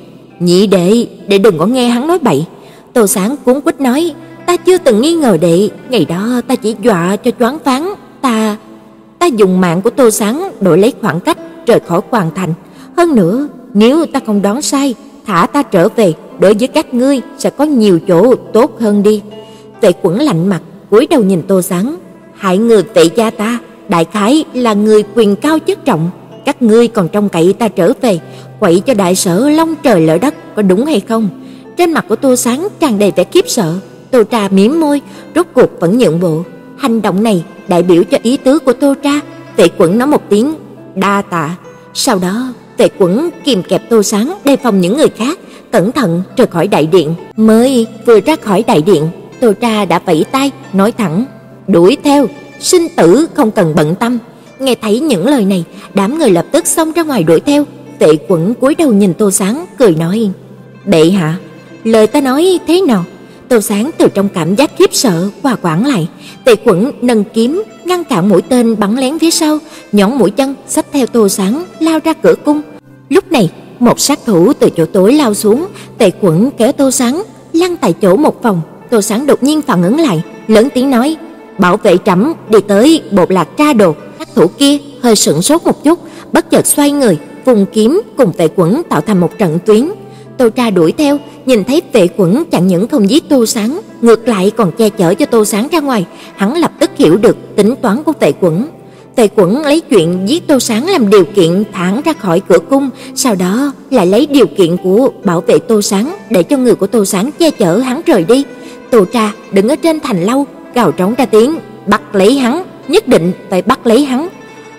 Nhị đệ, để đừng có nghe hắn nói bậy. Tô Sáng cuống quýt nói, ta chưa từng nghi ngờ đệ, ngày đó ta chỉ dọa cho choáng váng, ta ta dùng mạng của Tô Sáng đổi lấy khoảng cách rời khỏi hoàng thành. Hơn nữa, nếu ta không đoán sai, thả ta trở về, đối với các ngươi sẽ có nhiều chỗ tốt hơn đi. Vệ Quẩn lạnh mặt, cúi đầu nhìn Tô Sáng, hại người tệ gia ta, đại khái là người quyền cao chức trọng, các ngươi còn trông cậy ta trở về, quậy cho đại sở long trời lở đất, có đúng hay không? Trên mặt của Tô Sáng tràn đầy vẻ khiếp sợ, Tô Trà mím môi, rốt cuộc vẫn nhượng bộ. Hành động này đại biểu cho ý tứ của Tô Trà, Vệ Quẩn nói một tiếng đa tạ. Sau đó, Vệ Quẩn kìm kẹp Tô Sáng đề phòng những người khác, cẩn thận rời khỏi đại điện. Mới vừa ra khỏi đại điện, Tô Trà đã vẫy tay nói thẳng: "Đuổi theo, sinh tử không cần bận tâm." Nghe thấy những lời này, đám người lập tức xông ra ngoài đuổi theo. Tệ Quẩn cúi đầu nhìn Tô Sáng, cười nói: "Bệ hạ, lời ta nói thế nào?" Tô Sáng từ trong cảm giác khiếp sợ hòa quản lại, Tề Quẩn nâng kiếm ngăn cản mũi tên bắn lén phía sau, nhón mũi chân xách theo Tô Sáng lao ra cửa cung. Lúc này, một sát thủ từ chỗ tối lao xuống, Tề Quẩn kéo Tô Sáng lăn tại chỗ một vòng. Tô Sáng đột nhiên phản ứng lại, lớn tiếng nói: "Bảo vệ trẫm đi tới bột lạc tra đồ." Sát thủ kia hơi sững sốt một chút, bất chợt xoay người, vùng kiếm cùng Tề Quẩn tạo thành một trận tuyến. Tô Tra đuổi theo, nhìn thấy Vệ Quẩn chẳng những không giết Tô Sáng, ngược lại còn che chở cho Tô Sáng ra ngoài, hắn lập tức hiểu được tính toán của Vệ Quẩn. Vệ Quẩn lấy chuyện giết Tô Sáng làm điều kiện thẳng ra khỏi cửa cung, sau đó lại lấy điều kiện của bảo vệ Tô Sáng để cho người của Tô Sáng che chở hắn rời đi. Tô Tra đứng ở trên thành lâu, gào trống ra tiếng, bắt lấy hắn, nhất định phải bắt lấy hắn.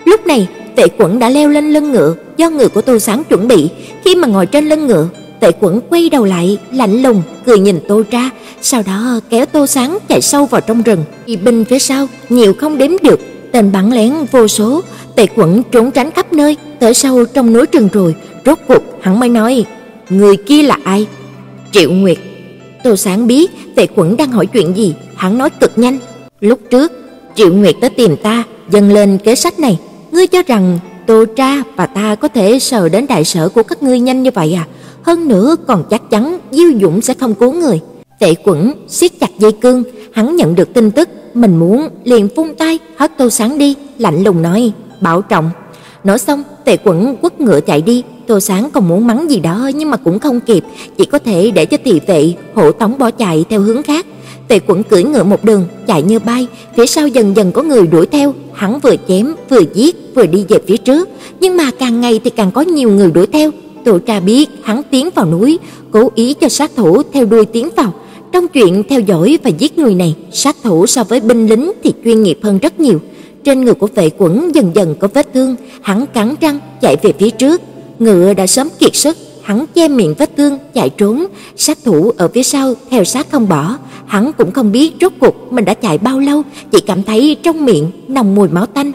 Lúc này, Vệ Quẩn đã leo lên lưng ngựa do người của Tô Sáng chuẩn bị, khi mà ngồi trên lưng ngựa, Tệ Quẩn quay đầu lại, lạnh lùng cười nhìn Tô Tra, sau đó kéo Tô Sáng chạy sâu vào trong rừng. Y binh phía sau nhiều không đếm được, tên bắn lén vô số, Tệ Quẩn trốn tránh khắp nơi, tới sâu trong núi rừng rồi, rốt cuộc hắn mới nói, người kia là ai? Triệu Nguyệt. Tô Sáng biết Tệ Quẩn đang hỏi chuyện gì, hắn nói cực nhanh. Lúc trước, Triệu Nguyệt tới tìm ta, dâng lên kế sách này, ngươi cho rằng Tô Tra và ta có thể sờ đến đại sở của các ngươi nhanh như vậy à? Hơn nữa còn chắc chắn Diêu Dũng sẽ không cứu người. Tệ Quẩn siết chặt dây cương, hắn nhận được tin tức, mình muốn liền phun tay hất Tô Sáng đi, lạnh lùng nói: "Bảo trọng." Nói xong, Tề Quẩn quất ngựa chạy đi, Tô Sáng còn muốn mắng gì đó nhưng mà cũng không kịp, chỉ có thể để cho thị vệ hộ tống bỏ chạy theo hướng khác. Tề Quẩn cưỡi ngựa một đường, chạy như bay, phía sau dần dần có người đuổi theo, hắn vừa chém, vừa giết, vừa đi về phía trước, nhưng mà càng ngày thì càng có nhiều người đuổi theo. Tổ tra biết hắn tiến vào núi, cố ý cho sát thủ theo đuôi tiến vào. Trong chuyện theo dõi và giết người này, sát thủ so với binh lính thì chuyên nghiệp hơn rất nhiều. Trên người của vệ quẩn dần dần có vết thương, hắn cắn răng chạy về phía trước. Ngựa đã sớm kiệt sức, hắn che miệng vết thương chạy trốn, sát thủ ở phía sau theo sát không bỏ, hắn cũng không biết rốt cuộc mình đã chạy bao lâu, chỉ cảm thấy trong miệng nồng mùi máu tanh.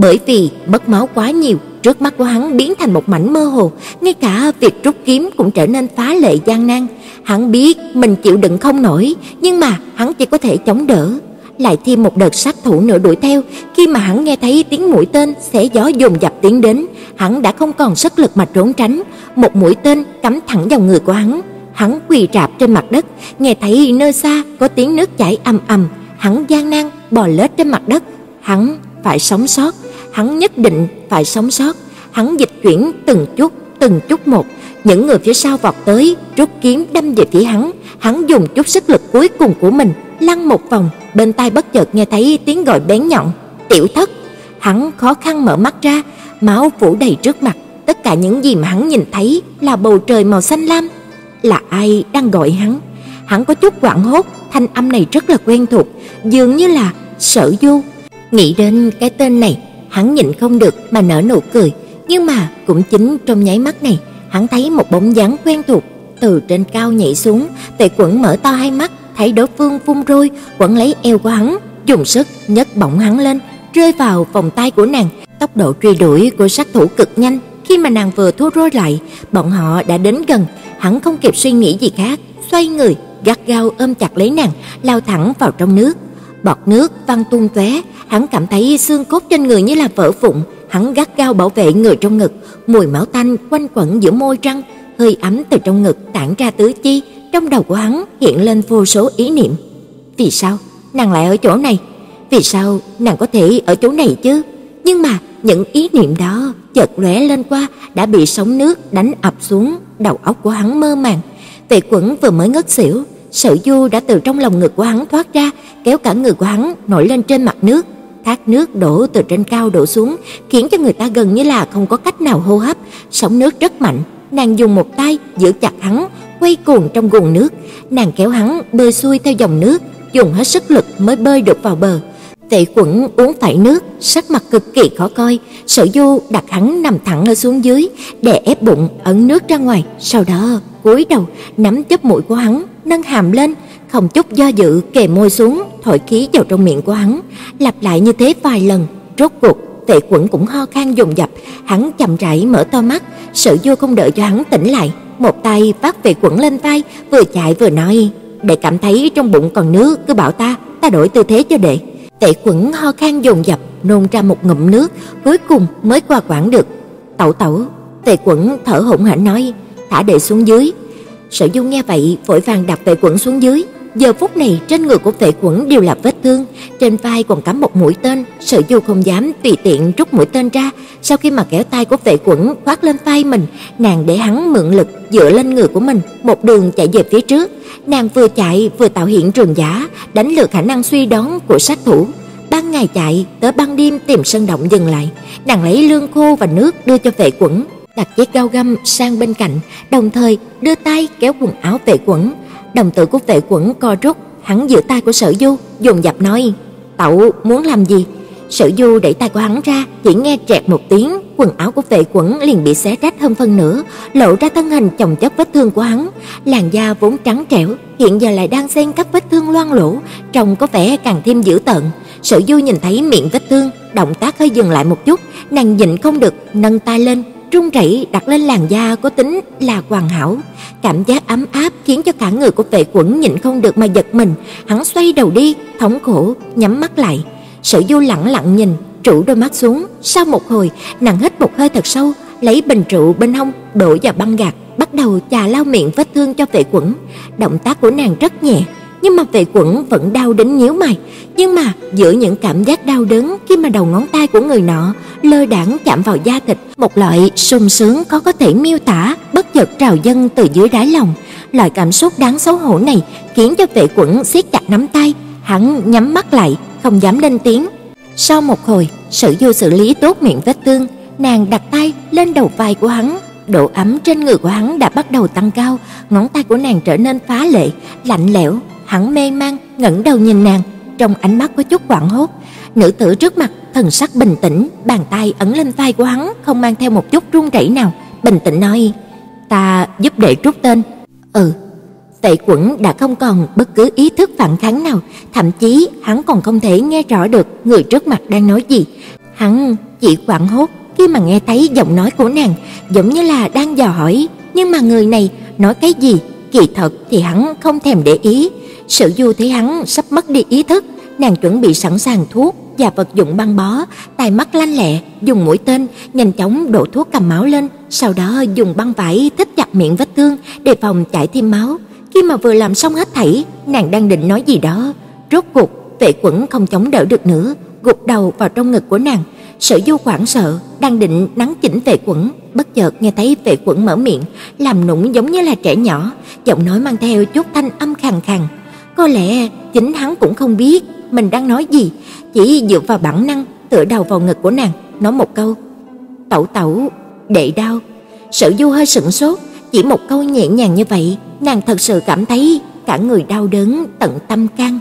Bởi vì mất máu quá nhiều, trước mắt của hắn biến thành một mảnh mơ hồ, ngay cả việc rút kiếm cũng trở nên phá lệ gian nan. Hắn biết mình chịu đựng không nổi, nhưng mà hắn chỉ có thể chống đỡ. Lại thêm một đợt sát thủ nữa đuổi theo, khi mà hắn nghe thấy tiếng mũi tên xé gió dồn dập tiến đến, hắn đã không còn sức lực mà trốn tránh, một mũi tên cắm thẳng vào người của hắn. Hắn quỳ rạp trên mặt đất, nghe thấy nơi xa có tiếng nước chảy ầm ầm, hắn gian nan bò lết trên mặt đất, hắn phải sống sót, hắn nhất định phải sống sót. Hắn dịch chuyển từng chút, từng chút một, những người phía sau vọt tới, rút kiếm đâm về phía hắn, hắn dùng chút sức lực cuối cùng của mình lăn một vòng, bên tai bất chợt nghe thấy tiếng gọi bén nhọn, "Tiểu thất." Hắn khó khăn mở mắt ra, máu phủ đầy trước mặt, tất cả những gì mà hắn nhìn thấy là bầu trời màu xanh lam. Là ai đang gọi hắn? Hắn có chút hoảng hốt, thanh âm này rất là quen thuộc, dường như là Sở Du. Nghĩ đến cái tên này, hắn nhịn không được mà nở nụ cười, nhưng mà cũng chính trong nháy mắt này, hắn thấy một bóng dáng quen thuộc từ trên cao nhảy xuống, Tề Quẩn mở to hai mắt, thấy đối phương phun roi quẩn lấy eo của hắn, dùng sức nhấc bổng hắn lên, rơi vào vòng tay của nàng. Tốc độ truy đuổi của sát thủ cực nhanh, khi mà nàng vừa thua roi lại, bọn họ đã đến gần, hắn không kịp suy nghĩ gì khác, xoay người, gắt gao ôm chặt lấy nàng, lao thẳng vào trong nước. Bọt nước văng tung tóe, hắn cảm thấy xương cốt trên người như là vỡ vụn, hắn gắt gao bảo vệ người trong ngực, mùi máu tanh quanh quẩn giữa môi răng, hơi ấm từ trong ngực tản ra tứ chi, trong đầu của hắn hiện lên vô số ý niệm. Vì sao nàng lại ở chỗ này? Vì sao nàng có thể ở chỗ này chứ? Nhưng mà những ý niệm đó chợt lóe lên qua đã bị sóng nước đánh ập xuống, đầu óc của hắn mơ màng. Tề Quẩn vừa mới ngất xỉu, Sở Du đã từ trong lòng ngực của hắn thoát ra, kéo cả người của hắn nổi lên trên mặt nước. Thác nước đổ từ trên cao đổ xuống, khiến cho người ta gần như là không có cách nào hô hấp, sóng nước rất mạnh. Nàng dùng một tay giữ chặt hắn, quay cuồng trong guồng nước, nàng kéo hắn bơi xuôi theo dòng nước, dùng hết sức lực mới bơi được vào bờ. Tệ Quẩn uống phải nước, sắc mặt cực kỳ khó coi, Sở Du đặt hắn nằm thẳng ở xuống dưới, đè ép bụng ấn nước ra ngoài, sau đó cúi đầu nắm chóp mũi của hắn, nâng hàm lên, không chút do dự kề môi xuống, thổi khí vào trong miệng của hắn, lặp lại như thế vài lần, rốt cuộc Tệ Quẩn cũng ho khan dồn dập, hắn chậm rãi mở to mắt, Sở Du không đợi cho hắn tỉnh lại, một tay vác Tệ Quẩn lên vai, vừa chạy vừa nói: "Đệ cảm thấy trong bụng còn nước, cứ bảo ta, ta đổi tư thế cho đệ." Tệ Quẩn ho khan dồn dập, nôn ra một ngụm nước, cuối cùng mới qua quãng được. "Tẩu tẩu." Tệ Quẩn thở hổn hển nói: "Thả đệ xuống dưới." Sở Du nghe vậy, vội vàng đặt vệ Quẩn xuống dưới. Giờ phút này trên người của vệ Quẩn đều là vết thương, trên vai còn cắm một mũi tên, Sở Du không dám tùy tiện rút mũi tên ra, sau khi mà kéo tay của vệ Quẩn khoác lên vai mình, nàng để hắn mượn lực dựa lên người của mình, một đường chạy về phía trước. Nàng vừa chạy vừa tạo hiện trường giả, đánh lừa khả năng suy đoán của sát thủ. Ban ngày chạy, tới ban đêm tìm sân động dừng lại, nàng lấy lương khô và nước đưa cho Vệ Quẩn, đặt chiếc dao găm sang bên cạnh, đồng thời đưa tay kéo quần áo Vệ Quẩn. Đồng tử của Vệ Quẩn co rút, hắn giữ tay của Sở Du, dồn dập nói: "Tẩu muốn làm gì?" Sở Du đẩy tay của hắn ra, chỉ nghe trẹt một tiếng, quần áo của Vệ Quẩn liền bị xé rách hơn phân nửa, lộ ra thân hình chồng chất vết thương của hắn, làn da vốn trắng trẻo, hiện giờ lại đang xen các vết thương loang lổ, trông có vẻ càng thêm dữ tợn. Sở Du nhìn thấy miệng vết thương, động tác hơi dừng lại một chút, nàng nhịn không được nâng tay lên, run rẩy đặt lên làn da có tính là hoàn hảo. Cảm giác ấm áp khiến cho cả người của Vệ Quẩn nhịn không được mà giật mình, hắn xoay đầu đi, thống khổ nhắm mắt lại. Sở Du lặng lặng nhìn, trụ đôi mắt xuống, sau một hồi, nàng hít một hơi thật sâu, lấy bình rượu bên hông đổ vào băng gạc, bắt đầu chà lau miệng vết thương cho Vệ Quẩn. Động tác của nàng rất nhẹ, nhưng mà Vệ Quẩn vẫn đau đến nhíu mày, nhưng mà giữa những cảm giác đau đớn khi mà đầu ngón tay của người nọ lơ đãng chạm vào da thịt, một loại sung sướng khó có thể miêu tả bất chợt trào dâng từ dưới đáy lòng. Loại cảm xúc đáng xấu hổ này khiến cho Vệ Quẩn siết chặt nắm tay, hắn nhắm mắt lại, không dám lên tiếng. Sau một hồi, Sử Du xử lý tốt miệng vết thương, nàng đặt tay lên đầu vai của hắn, độ ấm trên người của hắn đã bắt đầu tăng cao, ngón tay của nàng trở nên phá lệ, lạnh lẽo, hắn mê man ngẩng đầu nhìn nàng, trong ánh mắt có chút hoảng hốt. Nữ tử trước mặt thần sắc bình tĩnh, bàn tay ấn lên vai của hắn, không mang theo một chút run rẩy nào, bình tĩnh nói: "Ta giúp đệ trút tên." "Ừ." Tệ Quẩn đã không còn bất cứ ý thức phản kháng nào, thậm chí hắn còn không thể nghe rõ được người trước mặt đang nói gì. Hắn chỉ hoảng hốt khi mà nghe thấy giọng nói của nàng, giống như là đang dò hỏi, nhưng mà người này nói cái gì, kỳ thật thì hắn không thèm để ý. Sử Du thấy hắn sắp mất đi ý thức, nàng chuẩn bị sẵn sàng thuốc và vật dụng băng bó, tay mắt lanh lẹ, dùng mũi tên nhanh chóng đổ thuốc cầm máu lên, sau đó dùng băng vải thít chặt miệng vết thương để phòng chảy thêm máu. Khi mà vừa làm xong hết thảy, nàng đang định nói gì đó, rốt cuộc Vệ Quẩn không chống đỡ được nữa, gục đầu vào trong ngực của nàng. Sở Du hoảng sợ, đang định nắn chỉnh Vệ Quẩn, bất chợt nghe thấy Vệ Quẩn mở miệng, làm nũng giống như là trẻ nhỏ, giọng nói mang theo chút thanh âm khàn khàn. Có lẽ chính hắn cũng không biết mình đang nói gì, chỉ dựa vào bản năng tựa đầu vào ngực của nàng, nói một câu: "Tẩu tẩu, đệ đau." Sở Du hơi sững sốt, chỉ một câu nhẹ nhàng như vậy, nàng thật sự cảm thấy cả người đau đớn tận tâm can.